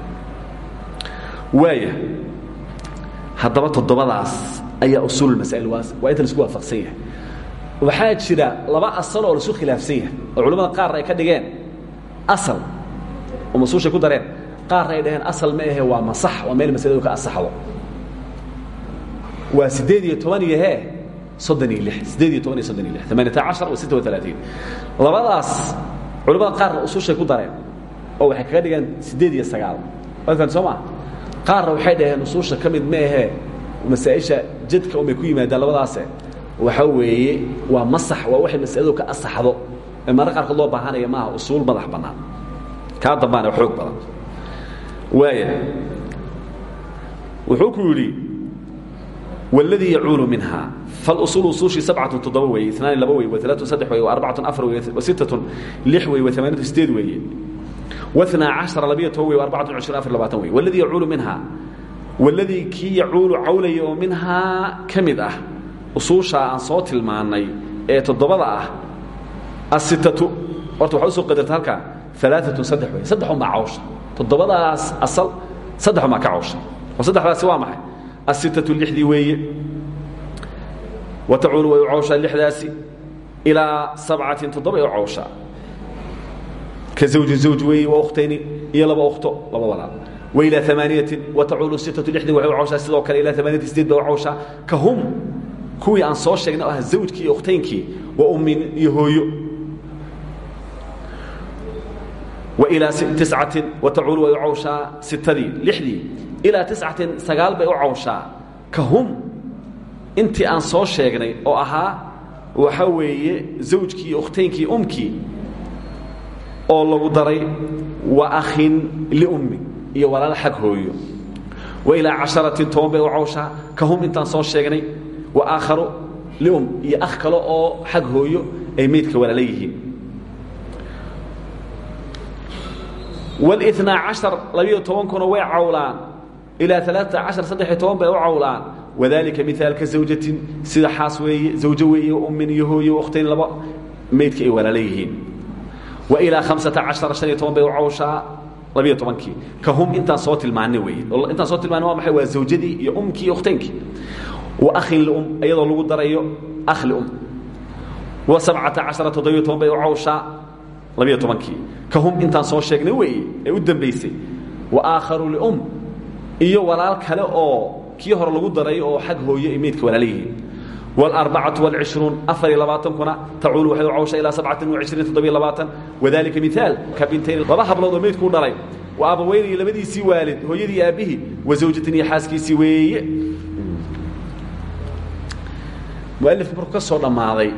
Waaya haddaba toddobadaas ayaa usuul masaa'il waa waa inta la isku waafaqsan yahay. Waxaa jira laba asal oo laisu khilaafsan yahay oo culimmada qaarna ay ka dhigeen asal oo masuushay ku dareen. Qaarna ay dhaheen asal ma ahe waa masax waa meel masaladu ka asaxdo. Waa siddeed iyo toban iyo hee labadaas culimmada qaarna usuushay ku dareen oo waxay kaga dhigeen siddeed iyo sagaal. Waadkan soo maa qaarna waxay dhaheen usuusha ka mid ma ahee masaa'isha jadka unbay ku yimaadaan labadaase. Waxaa weeye waa masax waa waxay masaladu ka asaxdo ee marra qaarkood loo baahanaya maaha usuul madax bannaan. Kaa dambaana xoog badan. Waaya wuxuu ku yidhi wladii yacuulu minha falusuulu usuushii sabcatun toddoba weeye inaani laba weye waalaatun saddex weye arbacatun afar weye wasittatun lix weye waamaanatun sideed weeye wanaa cashara labiya toba weye arbacatun cishrin afar labaatan weye waladii yacuulu minhaa waladii kii yacuulu cawlaya oo minhaa ka mid ah usuushaa aan soo tilmaannay ee toddobada ah asittatu horta waxaa u soo qadarta halkaa asitatu lixdii weeye tacuulu way u cawshaa lixdaasi ilaa sabcatin toddoba ay u cawshaa. Ka zawjin zawj weeye waa ukhtayni iyo laba ukhto laba walaal. Wa ilaa amaaniyatin wa tacuulu sittatu lixdin waxay u cawshaa sidoo kale ilaa amaaniyati sideed bay u cawshaa. Ka hum kuwii aan soo sheegnay oo ah zawjkii iyo ukhtaynkii wa ummin iyo hooyo. Tiscatin wa tacuulu way u cawshaa sittadii lixdii ilaa tiscatin sagaal bay u cawshaa ka hum intii aan soo sheegnay oo ahaa waxa weeye zawjkii iyo ukhtaynkii umkii oo lagu daray wa akhin liummi iyo walaal xag hooyo wa ilaa casharatin toban bay u cawshaa ka hum intaan soo sheegnay wa aakharu lium iyo akh kale oo xag hooyo ay meydka walaala yihiin wاlإثنaa caشhar labiyo tobankuna way cawlaan ilaa alaaa cashar toban bay u cawlaan wadaalika miaalka zawjatin sida xaas weeye zawjo weeye ummin iyo ukhtayn laba maydka ay walaaleyihiin wa ilaa amsata cashara toban bay u cawshaa labiyo tobankii ka hum intaan soo tilmaanay weye intaan soo tilmaanay waa maxay waa iyo umkii iyo ukhtaynkii wa akhin lium iyadoo lagu darayo akh lium wa sabcata cashara toban bay u cawshaa labiyo tobankii ka hum intaan soo sheegnay weeye ee u dambaysay wa aakharu lium iyo walaal kale oo kii hore lagu daray oo xag hooye ay meydka walaala yihiin. Wاlarbacatu wاlcishruun afar iyo labaatankuna tacuulu waxay u cawshaa ilaa sabcatin wacishriin toddobiyo labaatan. Wadalika miaal ka bintayn laba hablood oo meydku u dhalay. Wa abaweyni iyo labadiisii waalid hooyadii aabbihii wa zawjatin iyo xaaskiisii weeye. Mualifku markuu ka soo dhammaaday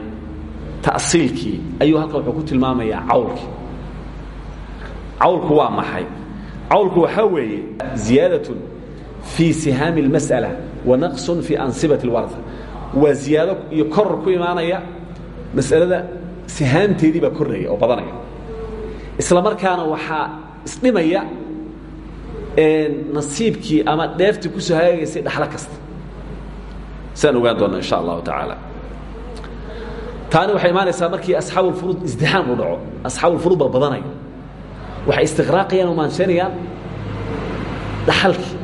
cawlku waxaa weeye ziyaadatun fii sihaami اlmas'ala wa naqsun fii ansibati اlwarha waa ziyaado iyo koror ku imaanaya mas'alada sihaamteedii baa korraya oo badanaya. Isla markaana waxaa isdhimaya nasiibkii ama dheeftii ku soo hagaagaysay dhaxlo kasta. Sidaan ogaan doonna insha allahu tacaala. Taani waxay imaanaysaa markii asxaabu ulfuruud isdixaam uu dhaco. Asxaabu ulfuruud baa badanaya waxay istiqraaqayaan oo maanshaynayaan dhaxalkii.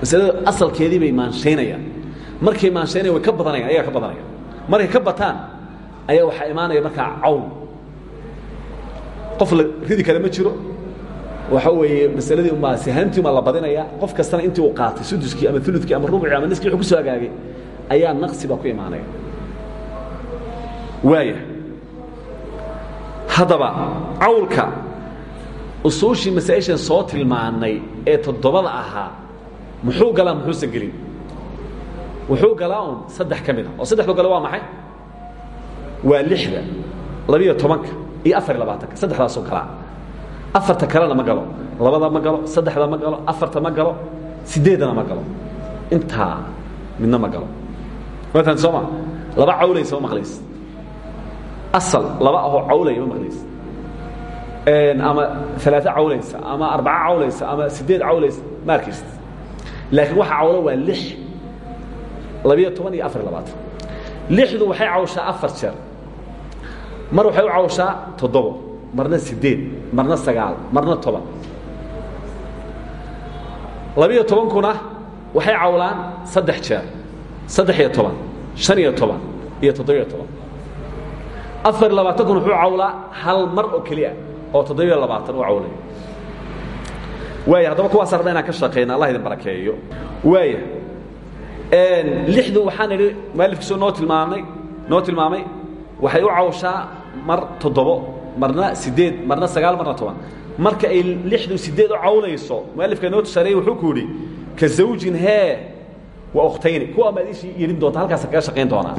Masalada asalkeedii bay maanshaynayaan. Markay maanshaynayaan way ka badanayaan ayagaa ka badanayaan. Markay ka bataan ayaa waxaa imaanaya markaa cawl qof la ridi kale ma jiro. Waxa weeye masaladii umaa sihaamtii umaa la badinayaa qof kastana intii uu qaatay suduskii ama uludkii ama rubucii ama niskii wuxuu ku soo hagaagay ayaa naqsi baa ku imaanaya. Waaya haddaba cawlka usuushii masaa-ishan soo tilmaanay ee toddobada ahaa muxuu galaa muxuusan gelin? Wuxuu galaa un saddex ka mid a oo saddexdu gale waa maxay? Waa lixda labiyo tobanka iyo afar iyo labaatanka. Saddexdaasoo galaa. Afarta kalena ma galo. Labada ma galo saddexda ma galo afarta ma galo sideedana ma galo. Intaa midna ma galo. Maatan sooma laba cawlaysa ma maqlays asal laba ahoo cawlaya ma maqlays ama alaaa cawlaysa ama arbaca cawlaysa ama sideed cawlaysa ma arkayst laakiin waxa cawlo waa lix labiyo toban iyo afar iyo labaatan lixdu waxay cawshaa afar jeer mar waxay u cawshaa toddobo marna sideed marna sagaal marna toban. Labiyo tobankuna waxay cawlaan saddex jeer saddex iyo toban shan iyo toban iyo toddobiyo toban afar iyo labaatankuna wuxuu cawlaa hal mar oo keliya oo toddobiyo labaatan u cawlay. Waaya haddaba kuwaas rabna inaan ka shaqeyna allah idin barakeeyo. Waaya lixdu waxaan idhi mualifkiisoo noo tilmaamay noo tilmaamay waxay u cawshaa mar toddobo marna sideed marna sagaal marna toban. Marka ay lixdu sideed u cawlayso mualifka noo tusaareeyey wuxuu ku yidhi ka zawjin hee wa ukhtayni kuwa maad ishii yeelin doonta halkaasa kaga shaqayn doonaa.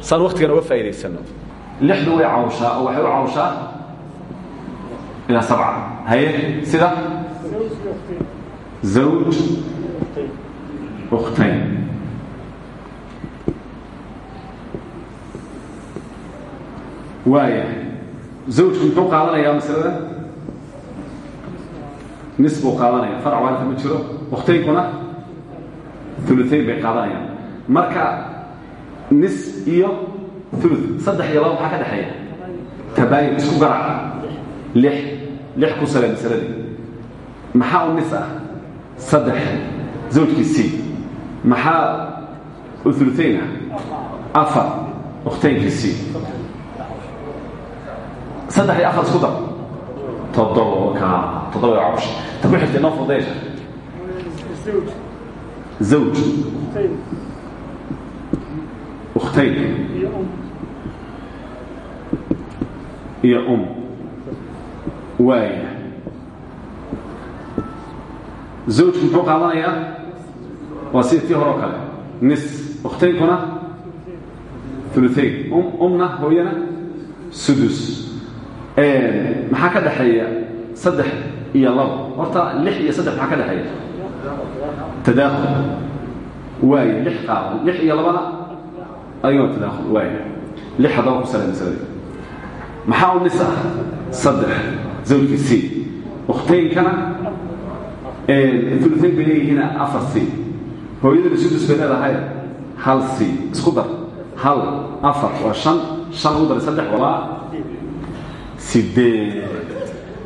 Saan waktigan uga faa'idaysano lixdu way cawshaa oo waxay u cawshaa ilaa sabca haye sida zawj ukhtayn waaya zawjku muxuu qaadanayaa masalada nis qaadanaya farc waalka ma jiro ukhtaynkuna uluayn bay qaadanayaan marka nis iyo ulu saddex iyo laba maxaa ka dhexeeya tabaayin isku garaca lix lix ku sale masaladii maxaa u nis ah saddex zawjkiisii maxaa uluayn ah afar ukhtaynkiisii saddex iyo afar isku dar toddobo ka toddoba cawsh ta ku xigtay noo fudeesha zawj ukhtayn iyo um. Waaya zawjku muxuu qaadanayaa? Waa sida tii hore oo kale. Nis ukhtaynkuna uluayn umna hooyana sudus. Maxaa ka dhaxeeya saddex iyo labo. Horta lix iyo saddex maxaa ka dhexeeya? Tadaakhul. Waay lix qaadan lix iyo labana ayagoo tadaakhul. Waay. Lix haddaba ku sale masalada maxaa u nis ah saddex. Zawjka c. Ukhtaynkana uluayn bay leeyihiina afar c. Hooyadana sudus bay leedahay hal c. Isku dar. Hal afar. Waa shan. Shan ugu daray saddex walaa. Sideed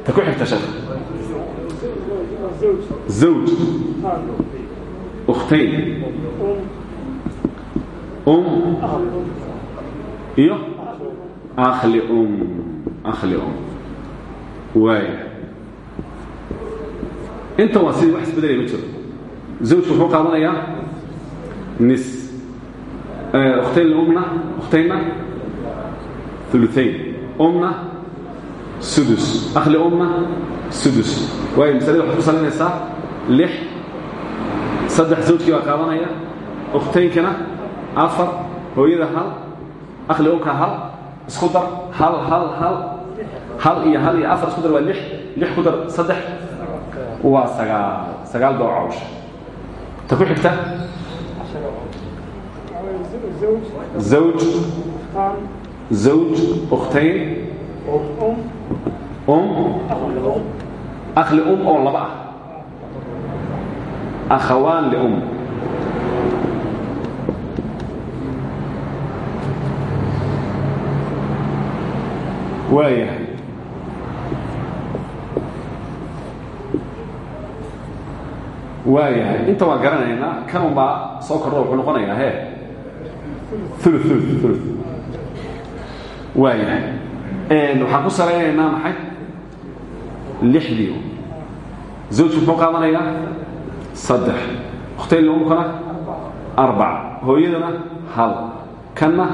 ta ku xigta sheekh. Zawj. Ukhtayn um. Iyo akhlium akhlium waaya intan waa sidii wax isbedelay ma jiro zawjku muxuu qaadanayaa nis khtayn lumna khtaynna uluayn umna sudus akhli umna sudus waayo masalada waxaad ku salinaysaa lix saddex zawjkii baa qaadanaya ukhtaynkana afar hooyada hal akhli umka hal isku dar? Hal hal hal hal iyo hal iyo afar isku waa lix lix ku saddex. Waa sagaal sagaal doocawsha ta ku xigta? Zawj. Zawj ukhtayn. Um. Akhli um oo laba ah. Akhawaan lium waayahay. inta waan garanaynaa kanun baa soo kordho wuxuu noqonayaa he waayahay. Waxaan ku salaynaynaa maxay? Lixdii zawjku muxuu qaadanayaa saddex. Ukhtayn lumkana arbac. Hooyadana hal. Kanna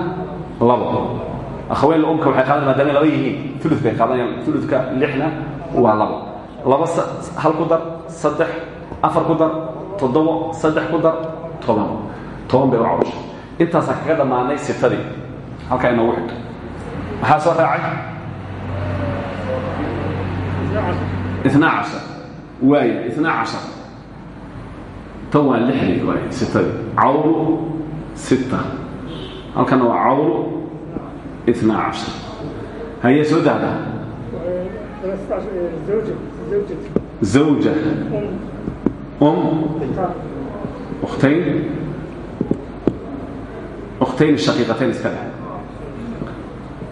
labo akhaweyn lumka waxay qaadan maadaamay laba yihiin ulu bay qaadanayaan uluka lixna waa labo. Laba hal ku dar saddex afar ku dar toddobo saddex ku dar toban. Toban bay u cawshay intaasaan kaga dhammaanay sitadii halkaa inoogu xigto. Soo raacay? Inaa cashar waay inaa cashar tan waa lixdii waay sitadii cawlu sita halkana inaa cashar hayee soo dahdaa zawja أم أختين أختين الشقيقتين اسكالها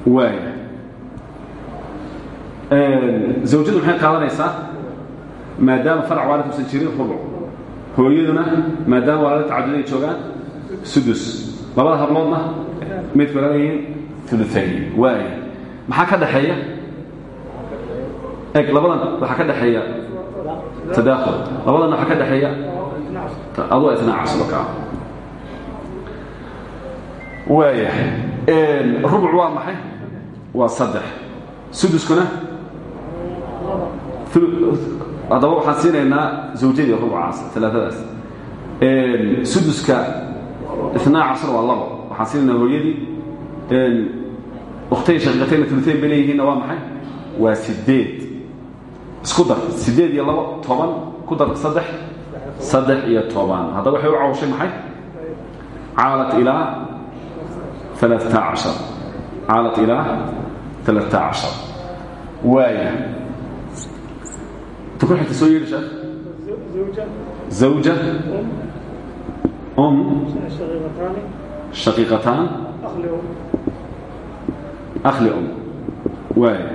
واي زوجته محين قادنيسا ما دام فرع والد مسجرين ربع هو يدنا ما دام والد تعددين جوغان سدس لبدا هبلودنا uluayn waaya maxaa ka dhexeeya? Eg labadan waxaa ka dhexeeya tadaakhul labadan waxaa ka dhexeeya adoo itnaacaslo kaa waaya rubuc waa maxay? Waa saddex. Suduskuna? Haddaba waxaan siinaynaa zawjadii rubcaas talaatadaas suduska itnaa casr waa labo. Waxaan siinaynaa hooyadii wakhtiyay shaqatayna ulaayn bay leeyihiinna waa maxay? Waa sideed isku dar sideed iyo labo toban ku dar saddex saddex iyo toban. Haddaba waxay u cawshay maxay? Caalat ilaa alaaaa cashar. Caalat ilaa alaaaa cashar. Waaya inta ku xigta soo yeedhisha zawja. Um. um. Shaqiiqataan akhli um waaya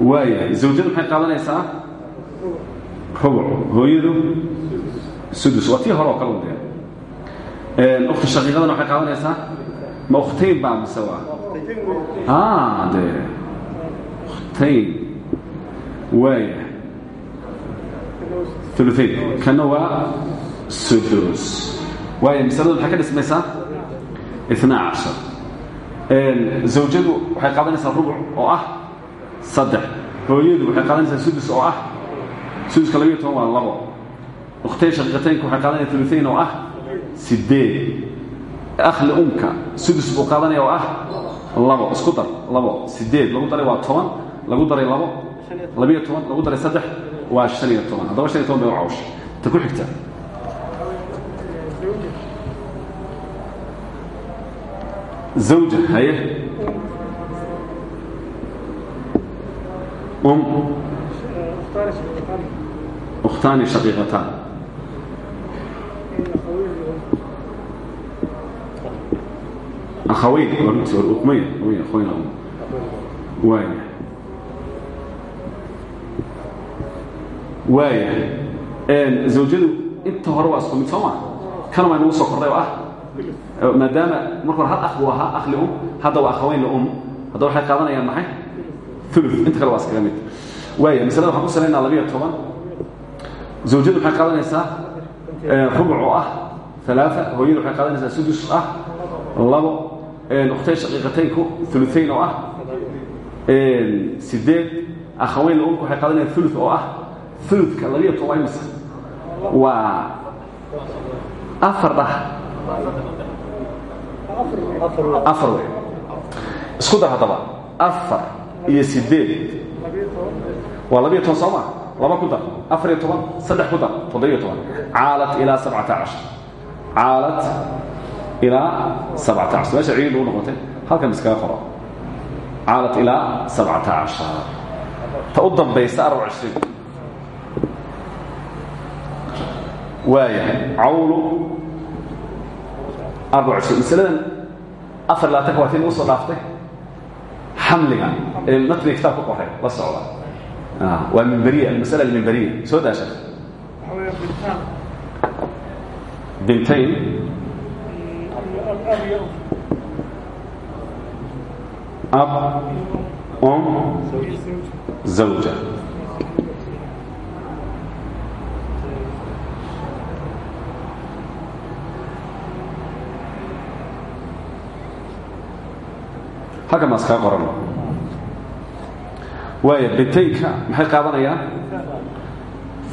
waaya zawjadu maxay qaadanaysaa rubuc hooyadu sudus waa tii hore oo kala wadeen ukhti shaqiiqadana waxay qaadanaysaa ma ukhtayn baa mise waa de ukhtayn waaya uluayn kana waa sudus waay masaladu maxay ka dhismaysaa? Ina cashar zawjadu waxay qaadanaysaa rubuc oo ah saddex. Hooyadu waxay qaadanaysaa sudus oo ah. Suduska labiyo toban waa labo. Ukhtay shaqiiqataynka waxay qaadanaysaa ulutayn oo ah siddeed akhli unka sudus buu qaadanaya oo ah labo. Isku dar labo. Siddeed lagu daray waa toban. Lagu daray labo. Labiyo toban lagu daray saddex. Waa shan iyo toban. Haddaba shan toban bay u cawsha ta ku xigta. zawja haye um اختار ukhtaani شقيقتان shaqiiqataan أخوين لهم akhaweyn ukmaya akhaweyn um waaya waaya zawjadu inta hore waa isku mid soo maa kana waa inagu soo kordhay oo ah maadaama marka hore hal akh buu ahaa akhli um hadda waa akhaweyn um hadda waxay qaadanayaan maxay? Ulu inta kale waa iskaga mid waaya masalada waxaan ku salaynaa labiyo toban. Zawjadu waxay qaadanaysaa rubuc oo ah alaaa hooyadu waxay qaadanaysaa sudus ah labo. Ukhtay shaqiiqataynku uluayn oo ah sideed akhaweyn umka waxay qaadanayaan ulu oo ah. Uludka labiyo toban imisa waa afar dhah afar wey. Isku dar haddaba. Afar iyo sideed. Waa labiyo toban soo maa laba ku dar. Afar iyo toban saddex ku dar. Toddobiyo toban. Caalat ilaa sabcata cashar caalat ilaa sabcata cashar meesha ciid ugu noqotay halkan iskaga qoro. Caalat ilaa sabcata cashar ta u dambaysa arbac cishriin waayahay cawlu arbacushay masaladan afar labaatanka waa tii nagu soo dhaaftay? Ee matniga kitaab ku qoray la socda. Ah, waa mimberiya almasala almimberiya soo daasha. Bintayn. Ab om zawja. Halkan baan iskaga qoran. Waaya bintaynka maxay qaadanayaan?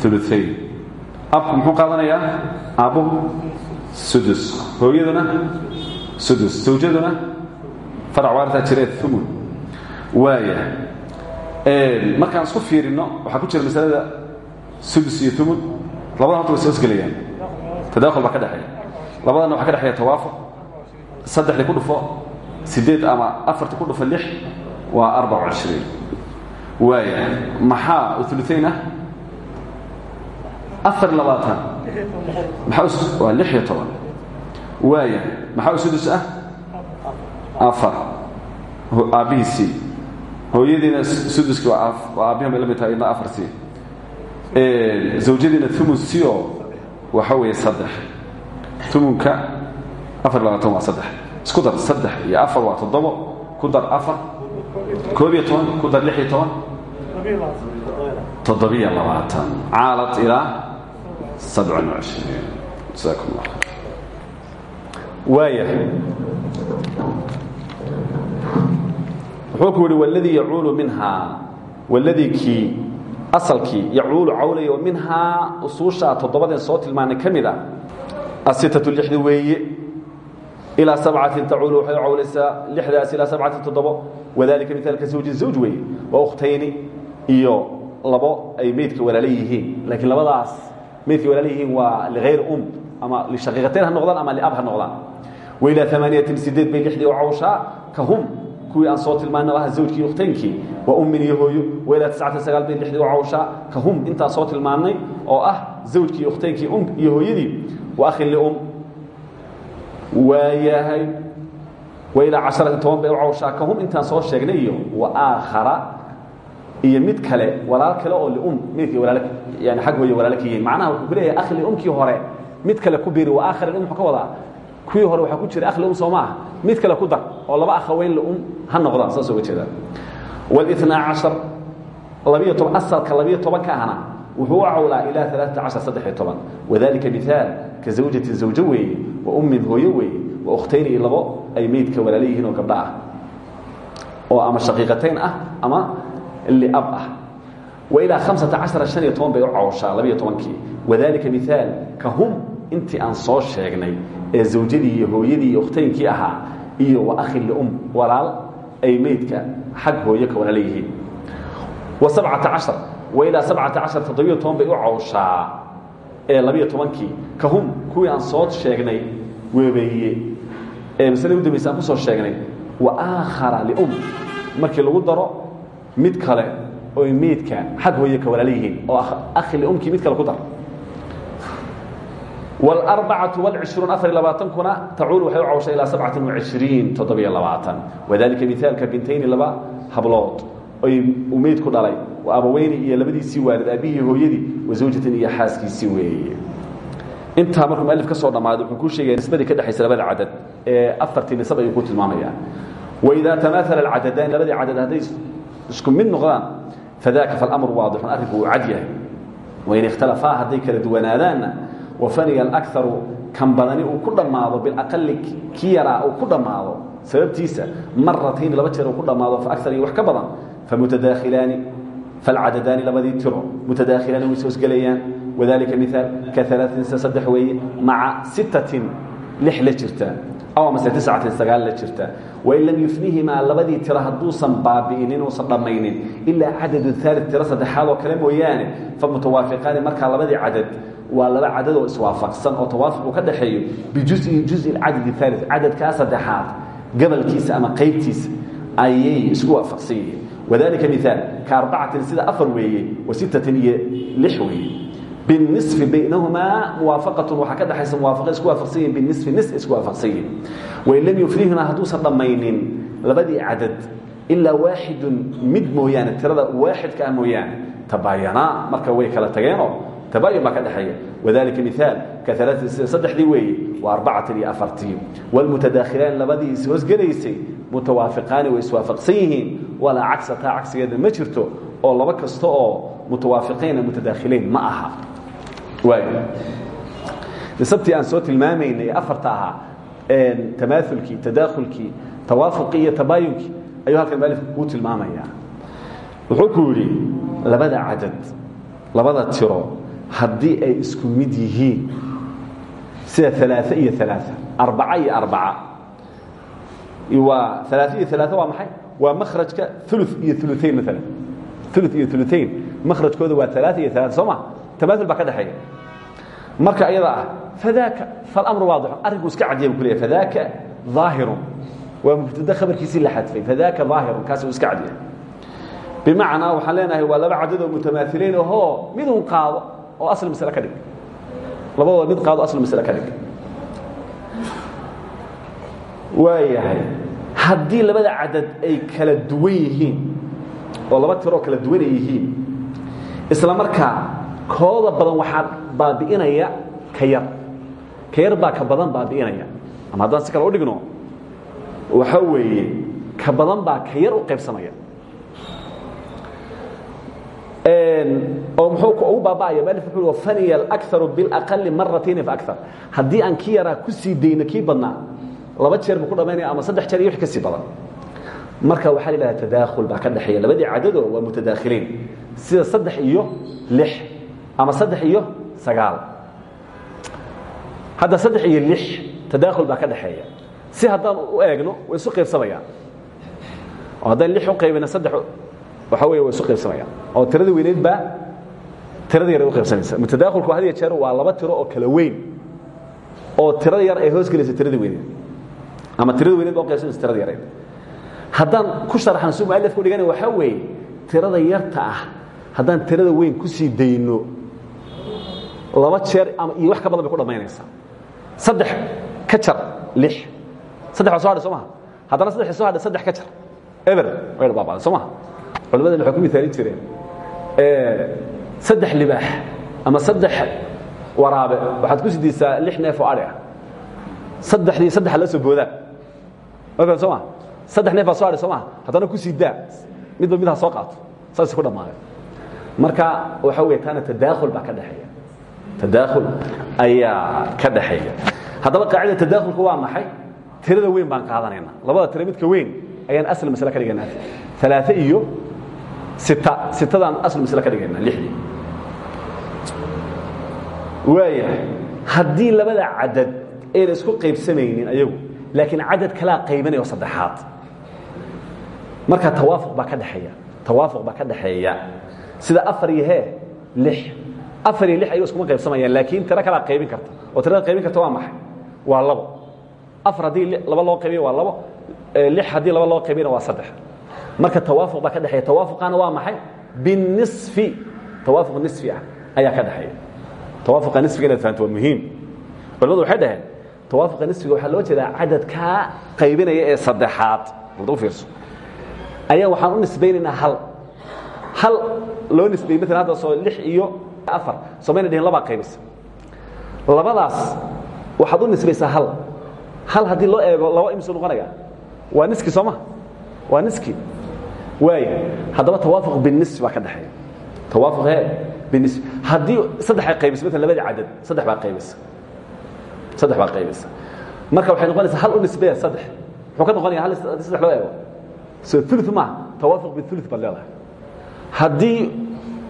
Uluayn abku muxuu qaadanayaa aabbuhu sudus. Hooyaduna? Sudus. Zawjaduna? Farac waartaa jireed umun waaya markaan isku fiirino waxaa ku jira masalada sudus iyo umun labada horta way soosgelayaan tadakhul baa ka dhexeeya. Labadana waxaa ka dhexeeya tawaafuq. Saddexdii ku dhufo sideed ama afartii ku dhufo lix waa arbac cishriin waaya maxaa uluayn ah afar labaatan. Waa lix iyo toban. Waaya maxaa sudus ah afar. Aabbihiisii hooyadiina suduski waa aabbihan bay la mid tahay idna afar sii zawjadiina umun sio waxa weeye saddex. Umunka afar labaatan waa saddex isku dar saddex iyo afar waa toddobo ku dar afar koob iyo toban ku dar lix iyo toban. Toddobiyo labaatan. Caalad ilaa sabcan wacishriin jasaakum allah waaya wuxuu ku yihi wladii yacuulu minhaa waladii kii asalkii yacuulu cawlayo minhaa usuushaa toddobadeen soo tilmaanay ka mid a asitatu lixda weeye ilaa sabcatin tacuulu waxay cawlaysaa lixdaas ilaa sabcatin toddobo wadalika mithaalka zawji zawj weeye waa ukhtayni iyo labo ay meydka walaala yihiin laakiin labadaas meydka walaala yihiin waa ligayr um ama lishaqiiqatayn ha noqdaan ama liab ha noqdaan wailaa amaaniyatin sideed bay lixdii u cawshaa ka hum kuwii aan soo tilmaana aha zawjkii ukhtaynkii waa ummin iyo hooyo wailaa tiscata sagaal bay lixdii u cawshaa ka hum intaan soo tilmaannay oo ah zawjkii ukhtaynkii um iyo hooyadii wa akhin lium waayahay wailaa casharatin toban bay u cawshaa ka hum intaan soo sheegnay iyo wa aakhara iyo mid kale walaal kale oo lium midkii walaal yani xag hooye walaalo ka yihiin macnaha wuxuu ku leeyahay akh liumkii hore mid kale ku biiri wa aakhir lium wuxuu ka wadaa kuwii hore waxaa ku jira akh lium soo maaha mid kale ku dar oo laba akhaweyn lium ha noqdaan saas uga jeedaa wالاثنaa caشhaر labiyo toban asalka labiyo toban ka ahna wuxuu u cawlaa ilaa aaaa cashar saddexiyo toban wadalika miaal ka zawjatin zawjo weeye wa ummin hooyo weeye wa ukhtayni iyo labo ay meydka walaala yihiin oo gabdha ah oo ama shaqiiqatayn ah ama liab ah wailaa amsata cashara han iyo toban bay u cawshaa labiyo tobankii wadalika miaal ka hum intii aan soo sheegnay wailaa sabcata cashar toddobiyo toban bay u cawshaa ee labiyo tobankii ka hum kuwii aan soo sheegnay weebeeye ee maslada u dambaysa aan ku soo sheegnay wa aakhara lium markii lagu daro mid kale oy meydka xag hooye ka walaala yihiin oo akhi liumkii mid kale ku dar والأربعة والعشhرون aفر لaبaaتankuna tacuul waxay u cawshay ilaa سبcaة وعشhريiن toddobiyo labaatan وadalika miثaalka bintayni laba hablood oy umeyd ku dhalay abaweyni iyo labadiisii waalid aabihii hooyadii wasawjatin iyo xaaskiisii weeye. Intaa markuu mualif ka soo dhammaaday wuxuu kuu sheegaya nisbadii ka dhexaysa labada cadad ee afartii nisab ayuu ku tilmaamayaa. Waidaa tamaala acadadaan labadii cadad hadday isku mid noqdaan fadaaka falamru waadixun arrinku uu cad yahay. Wain ikhtalafaa hadday kala duwanaadaanna wafaniya alakaru kan badani uu ku dhammaado bilaqali ki yaraa uu ku dhammaado sababtiisa maratayn laba jeer uu ku dhammaado faakar iyo wax ka badan famutadaakilaani falcadadaani labadii tiro mutadaakhilaani way soosgelayaan wadalika miaal ka alaain saddex weeye maca sittatin lix la jirta aw amase tiscatin sagaal la jirta wain lam yufnihimaa labadii tiro hadduusan baabi'inin uusan dhammaynin ilaa cadadu aali tiro saddexaad oo waa laba cadad oo iswaafaqsan oo tawaafuq uu ka dhaxeeyo bijuزin juزi cadad aali cadadkaa saddexaad gabalkiisa ama qaybtiisa ayay isku waafaqsan yihiin wadalika miaal ka arbacatin sida afar weeye wa sittatin iyo lix weeye binisfi baynahumaa muwaafaqatun waxaa ka dhexaysa muwaafaqa isku waafaqsan yihiin binisfi nis isku waafaqsan yihiin wain lam yufnihimaa hadduusan dhammaynin labadii cadad ilaa waaxidun mid mooyaane tirada waaxidka ah mooyaane tabayanaa marka way kala tageenoo tabayun baa ka dhexeeya wadalika miaal ka saddexdii weeye waa arbacatin iyo walaa cagsa taa cagsigeeda ma jirto oo laba kasta oo mutawaafiqiina mutadaahilayn ma aha. Sabtii aan soo tilmaamaynay ee afarta ahaa tamaulkii tadaakhulkii tawaafuqii iyo tabaayunkii ayuu halkan malifka kuu tilmaamayaa. Wuxuu ku yidhi labada cadad labada tiro haddii ay isku mid yihiin sida alaa iyo alaa arbaca iyo arbaca. Waa alaa iyo alaa waa maxay? Waa makrajka ulu iyo uluain maala ulu iyo uluain makrajkooda waa alaa iyo alaa soo ma? Tamaaul baa ka dhexeeya. Marka ayada ah fadaka falamru waadixun. Arrinku iska cadiya bu ku leeyahy fadaka ظaahirun waa mubtada khabarkiisii la xadfay fadaka ظaahirun kaasi uu iska cadiya bimacnaa waxaan leenahay waa laba cadad oo mutamaaileyn ahoo midun qaado oo asl masle ka dhig. Labadooda mid qaado asl masle ka dhig. Waayahay haddii labada cadad ay kala duwan yihiin oo laba tiroo kala duwan yihiin isla markaa kooda badan waxaa baabi'inaya ka yar. Ka yar baa ka badan baabi'inaya. Ama haddaan si kale u dhigno waxa weeye ka badan baa ka yar u qaybsamaya. Oo muxuu ugu baaba'aya malif wuxuu wa faniya alakharu bilaqali maratayn faakar haddii aan kii yaraa ku sii dayno badnaa laba jeer buu ku dhamaynaya ama saddex jeer iyo wix ka sii badan. Marka waxaa la yidhahda tadaakhul baa ka dhexeeya. Labadii cadadoo waa mutadaakhiliin. Sida saddex iyo lix ama saddex iyo sagaal. Hadda saddex iyo lix tadaakhul baa ka dhexeeya. Si haddaan u eegno way isu qaybsamayaan. Oo haddaan lix u qaybina saddex waxa wey way isu qaybsamayaan. Oo tirada weyneed baa tirada yar ay u qaybsamaysa mutadaakhulku had iyo jeer waa laba tiro oo kala weyn. Oo tirada yar ay hoos gelaysa tirada weyneed ama tirada weyneed baa u qaybsamaysa tirada yareed. Haddaan ku sharaxan su mualifku dhigana waxaa weeye tirada yarta ah haddaan tirada weyn ku sii dayno laba jeer ama iyo wax ka badan bay ku dhammaynaysaa saddex ka jar lix. Saddex waa so hadhay soo maha. Haddana saddex soo hadhay saddex ka jar. Eber way baabaaday soo maha. Culimmada waxay ku misaalin jireen. Saddex libaax ama saddex waraabe waxaad ku sidaysaa lix neef oo adhi ah. Saddexdii saddexa la soo boodaan ma soo ma saddex neef baa soo hadhay soo maha haddana ku sii daa. Midba mid ha soo qaato. Saas ku dhammaadeen marka waxa weeye taana tadaakhul baa ka dhexeeya. Tadaakhul ayaa ka dhexeeya. Haddaba qaacida tadaakhulku waa maxay? Tirada weyn baan qaadanayna labada tiro midka weyn ayaan asl masale ka dhiganaa alaae iyo sita sitadaan asl masle ka dhigayna lixdii waayahay haddii labada cadad ayna isku qaybsamaynin ayagu laakiin cadad kalaa qaybanaya oo saddexaad. Marka tawaafuq baa ka dhexeeya. Tawaafuq baa ka dhaxeeya sida afar iyo hee lix. Afar iyo lix ayuu iskuma qaybsamayaan laakiin tiro kalaa qaybin karta. Oo tirada qaybin karta waa maxay? Waa labo. Afar haddii laba loo qaybiyo waa labo. Lix haddii laba loo qaybiyana waa saddex. Marka tawaafuq baa ka dhexeeya. Tawaafuqaana waa maxay? Binisfi. Tawaafuq nisfi ah ayaa ka dhexeeya. Tawaafuqa nisfiga inaad fahanto waa muhiim. Culimadu waxay dhaheen tawaafuqa nisfiga waxaa loo jeedaa cadadkaa qaybinaya ee saddexaad. U fiirso. Ayaa waxaan u nisbaynaynaa hal. Hal loo nisbeeyey maala hadda soo lix iyo afar. Somayna dhihin labaa qaybisa labadaas waxaad u nisbaysaa hal. Hal haddii loo eego laba imsu noqonaya waa niski sooma waa niski. Waaya haddaba tawaafuq binisfi baa ka dhexeeya. Tawaafuq he binisfi. Haddii saddex ay qaybisa maala labadii cadad saddex baa qaybisa saddex baa qaybisa marka waxay noqonaysaa hal u nisbeeya saddex. Muxuu ka noqonaya hal saddex loo eego. So ulu maaha tawaafuq biulu baad leedahay. Haddii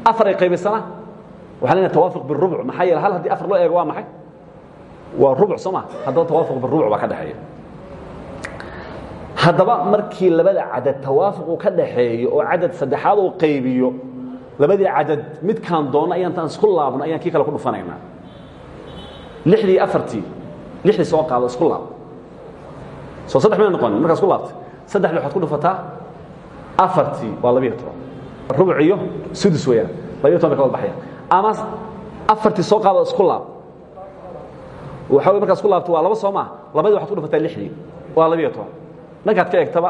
afar ay qaybisana waxaa leenahay tawaafuq birubuc maxaa yeele hal haddii afar loo eego waa maxay? Waa rubuc soo ma haddaba tawaafuq birubuc baa ka dhexeeya. Haddaba markii labada cadad tawaafuq uu ka dhaxeeyo oo cadad saddexaad uu qaybiyo labadii cadad midkaan doonno ayaan taan isku laabno ayaan kii kale ku dhufanaynaa. Lixdii afartii lixdii soo qaado isku laab. Soo saddex mayna noqonin markaa isku laabtay saddex waxaad ku dhufataa afartii waa labiyo toban. Rubuc iyo sudus weeyaan labiyo toban bay ka wada baxaya ama afartii soo qaado isku laab. Waxa wey markaa isku laabto waa laba soo maa labadii waxaad ku dhufataa lixdii waa labiyo toban. Dhankaad ka egtaba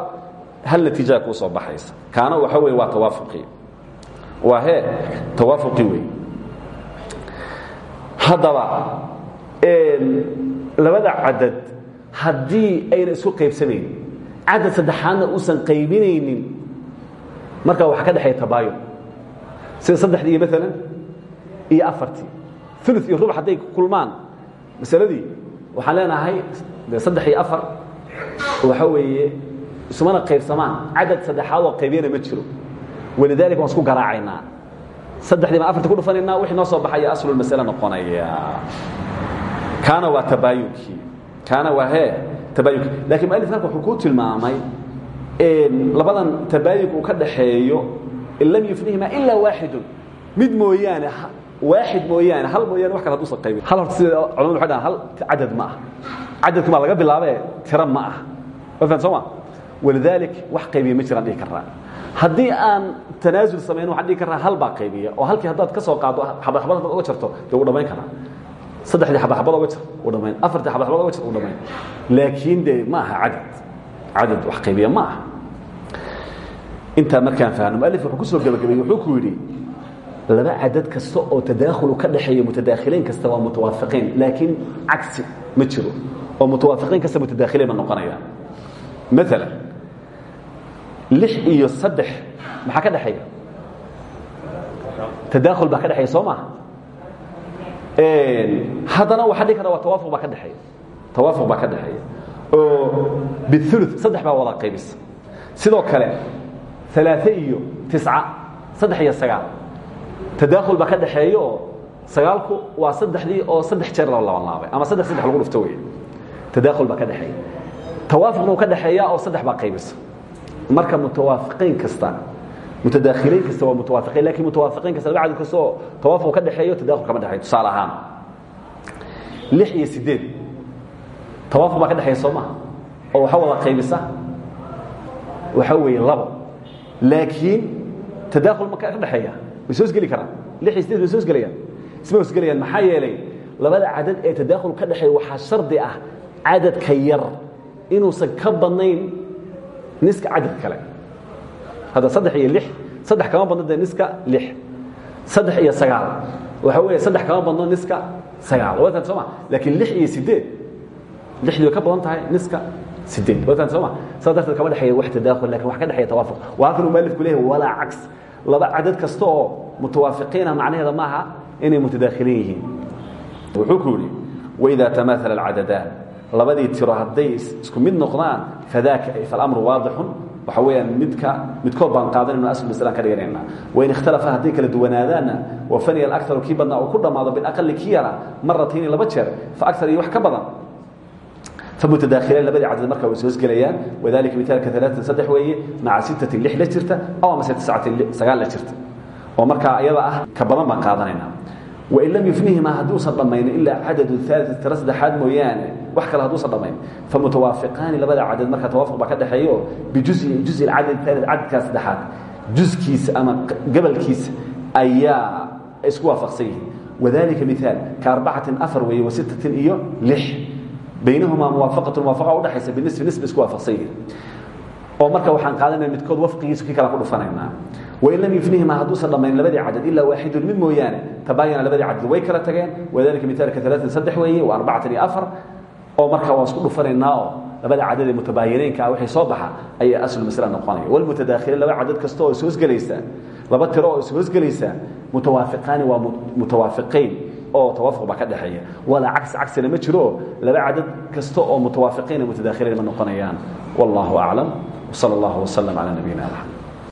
hal natiijaa kuu soo baxaysa. Kaana waxa weye waa tawaafuqii waa hee tawaafuqii wey haddaba labada cadad haddii ayna isku qaybsamayn cadad saddexaadna uusan qaybinaynin markaa waxaa ka dhexeeya tabaayun sida saddexdii iyo maalan iyo afartii. Ulu iyo rubac hadday kulmaan masaladii waxaan leenahay de saddex iyo afar waxa weeye isumana qaybsamaan. Cadad saddexaad oo qaybiyana ma jiro. Walidaalika waan isku garaacaynaa. Saddexdii baan afartii ku dhufanaynaa wixii noo soo baxaya aslulmasale noqonaya kaana waa tabaayunkii kaana waa hee tabaayunkii lakiin mualif halka wuxuu kuu tilmaamay labadan tabaayunk uu ka dhaxeeyo in lam yufnihima ilaa waaxidun mid mooyaane waaxid mooyaane hal mooyaane wax kale haduusan qaybin. Hal horta sida culamadu waxay dhahaan hal cadad ma ah. Cadadki maa laga bilaabee tiro ma ah. Waa fahan soo ma? Walidalik wax qaybiya ma jiraan dhihi karraa haddii aan tanaasul samayn waxaan dhihi karraa hal baa qaybiya oo halkii haddaad ka soo qaado xabadxabad haddaad uga jarto dee wuu dhamayn karaa saddexdii xabadxabad uga jar uu dhamayn afartii xabadxabad uga jar uu dhamayn laakiin dee ma aha cadad. Cadad wax qaybiya ma aha. Intaa markaan fahno mualif wuxuu ku soo gabagabeeyey wuxuu ku yidhi laba cadad kasta oo tadaakhulu ka dhaxeeya mutadaakhileyn kasta waa mutawaafiqiin. Laakiin cagsi ma jiro oo mutawaafiqiin kasta mutadaakhileyn ma noqonaya. Maala lix iyo saddex maxaa ka dhexeeya? Tadaakhul baa ka dhexeeya soo maha haddana waxaa dhihi kara waa baa ka dhexeeya. Tawaafuq baa ka dhexeeya. Oo biulu saddex baa wada qaybisa sidoo kale alaae iyo tisca saddex iyo sagaal. Tadaakhul baa ka dhaxeeya oo sagaalku waa saddexdii oo saddex jeer la labanlaabay ama saddex saddex lagu dhufto wey tadaakhul baa ka dhexeeya. Tawaafuqna uu ka dhexeeya oo saddex baa qaybisa marka mutawaafiqiin kasta mutadaakhileyn kasta waa mutawaafiqiin laakiin mutawaafiqiin kasta laba cadad kasta oo tawaafuq ka dhexeeyo tadakhul kama dhexeeyo tusaale ahaan lix iyo sideed tawaafuq baa ka dhexeeya soo maha oo waxa wada qaybisa waxa weeye labo laakiin tadaakhul ma ka dhexeeya way soo isgeli karaan lix iyo sideed way soo isgelayaan isma isgelayaan maxaa yeelay labada cadad ee tadaakhul ka dhexeeya waxaa shardi ah cadadka yar inuusan ka badnayn niska cadad kale hadda saddex iyo lix saddex kama badno dee niska lix. Saddex iyo sagaal. Waxa weeye saddex kama badno niska sagaal. Watan soo ma? Laakiin lix iyo sideed lixdii way ka badan tahay niska sideed watan soo ma? Saas darteed kama dhexeeya wax tadaakhul laakiin waxa ka dhexeeya tawaafuq. Waa halkan uu mualifku leeyahay walaa caks. Laba cadad kasta oo mutawaafiqiina macnaheeda maaha inay mutadaakhiliin yihiin. Wuxuu ku yidhi waidaa tamaala alcadadaan labadii tiro hadday isku mid noqdaan fadaaka ay falamru waadixun waxa weeyaan midka midkood baan qaadanayno asl maslaan ka dhiganayna wain ikhtalafa hadday kala duwanaadaanna wa faniya alaktaru kii badnaa uu ku dhammaado bilaqali kii yara maratayni laba jeer fa aktar iyo wax ka badan. Famutadaakhilaan labadii cadad markaa way soo hosgelayaan wadalika mitaalka alaatin saddex weeye maca sittatin lix jirta aw amase tiscatin jirta. Oo markaa iyada ah ka badan baan qaadanaynaa wain lam yufnihimaa hadduusan dhammaynin ilaa cadadu aalii tira saddexaad mooyaane wax kale hadduusan dhammayn famutawaafiqaani labada cadad markaa tawaafuq baa ka dhexeeyo bijuزin juزi cadad aali cadadkaa saddexaad. Juskiisa ama gabalkiisa ayaa isku waafaqsan yihiin wadalika miaal ka arbacatin afar weeye wa sittatin iyo lix. Baynahumaa muwaafaqatu muwaafaqa udhexaysa binisbi nisbi isku waafaqsan yihiin oo marka waxaan qaadanaya midkood wafqigiisu kii kala ku dhufanaynaa. Wain lam yufnihimaa hadduusan dhammayn labadii cadad ilaa waaxidun mid mooyaane. Tabaayana labadii cadad way kala tageen. Wadalika mitaalka alaatin saddex weeye wa arbacatan iyo afar. Oo markaa waan isku dhufanaynaa oo labada cadad ee mutabaayineynka ah wixii soo baxa ayaa aslu masla noqonaya. Walmutadaakhiliin laba cadad kasta oo ishoosgelaysa laba tiro oo ishoosgelaysa mutawaafiqaani waa mutawaafiqayn oo tawaafuq baa ka dhexeeya. Walaa cagsi cagsina ma jiro. Laba cadad kasta oo mutawaafiqiina mutadaakhiliin ma noqonayaan. Wallahu aclam wsala allahu wasalam calaa nabiyina maxamed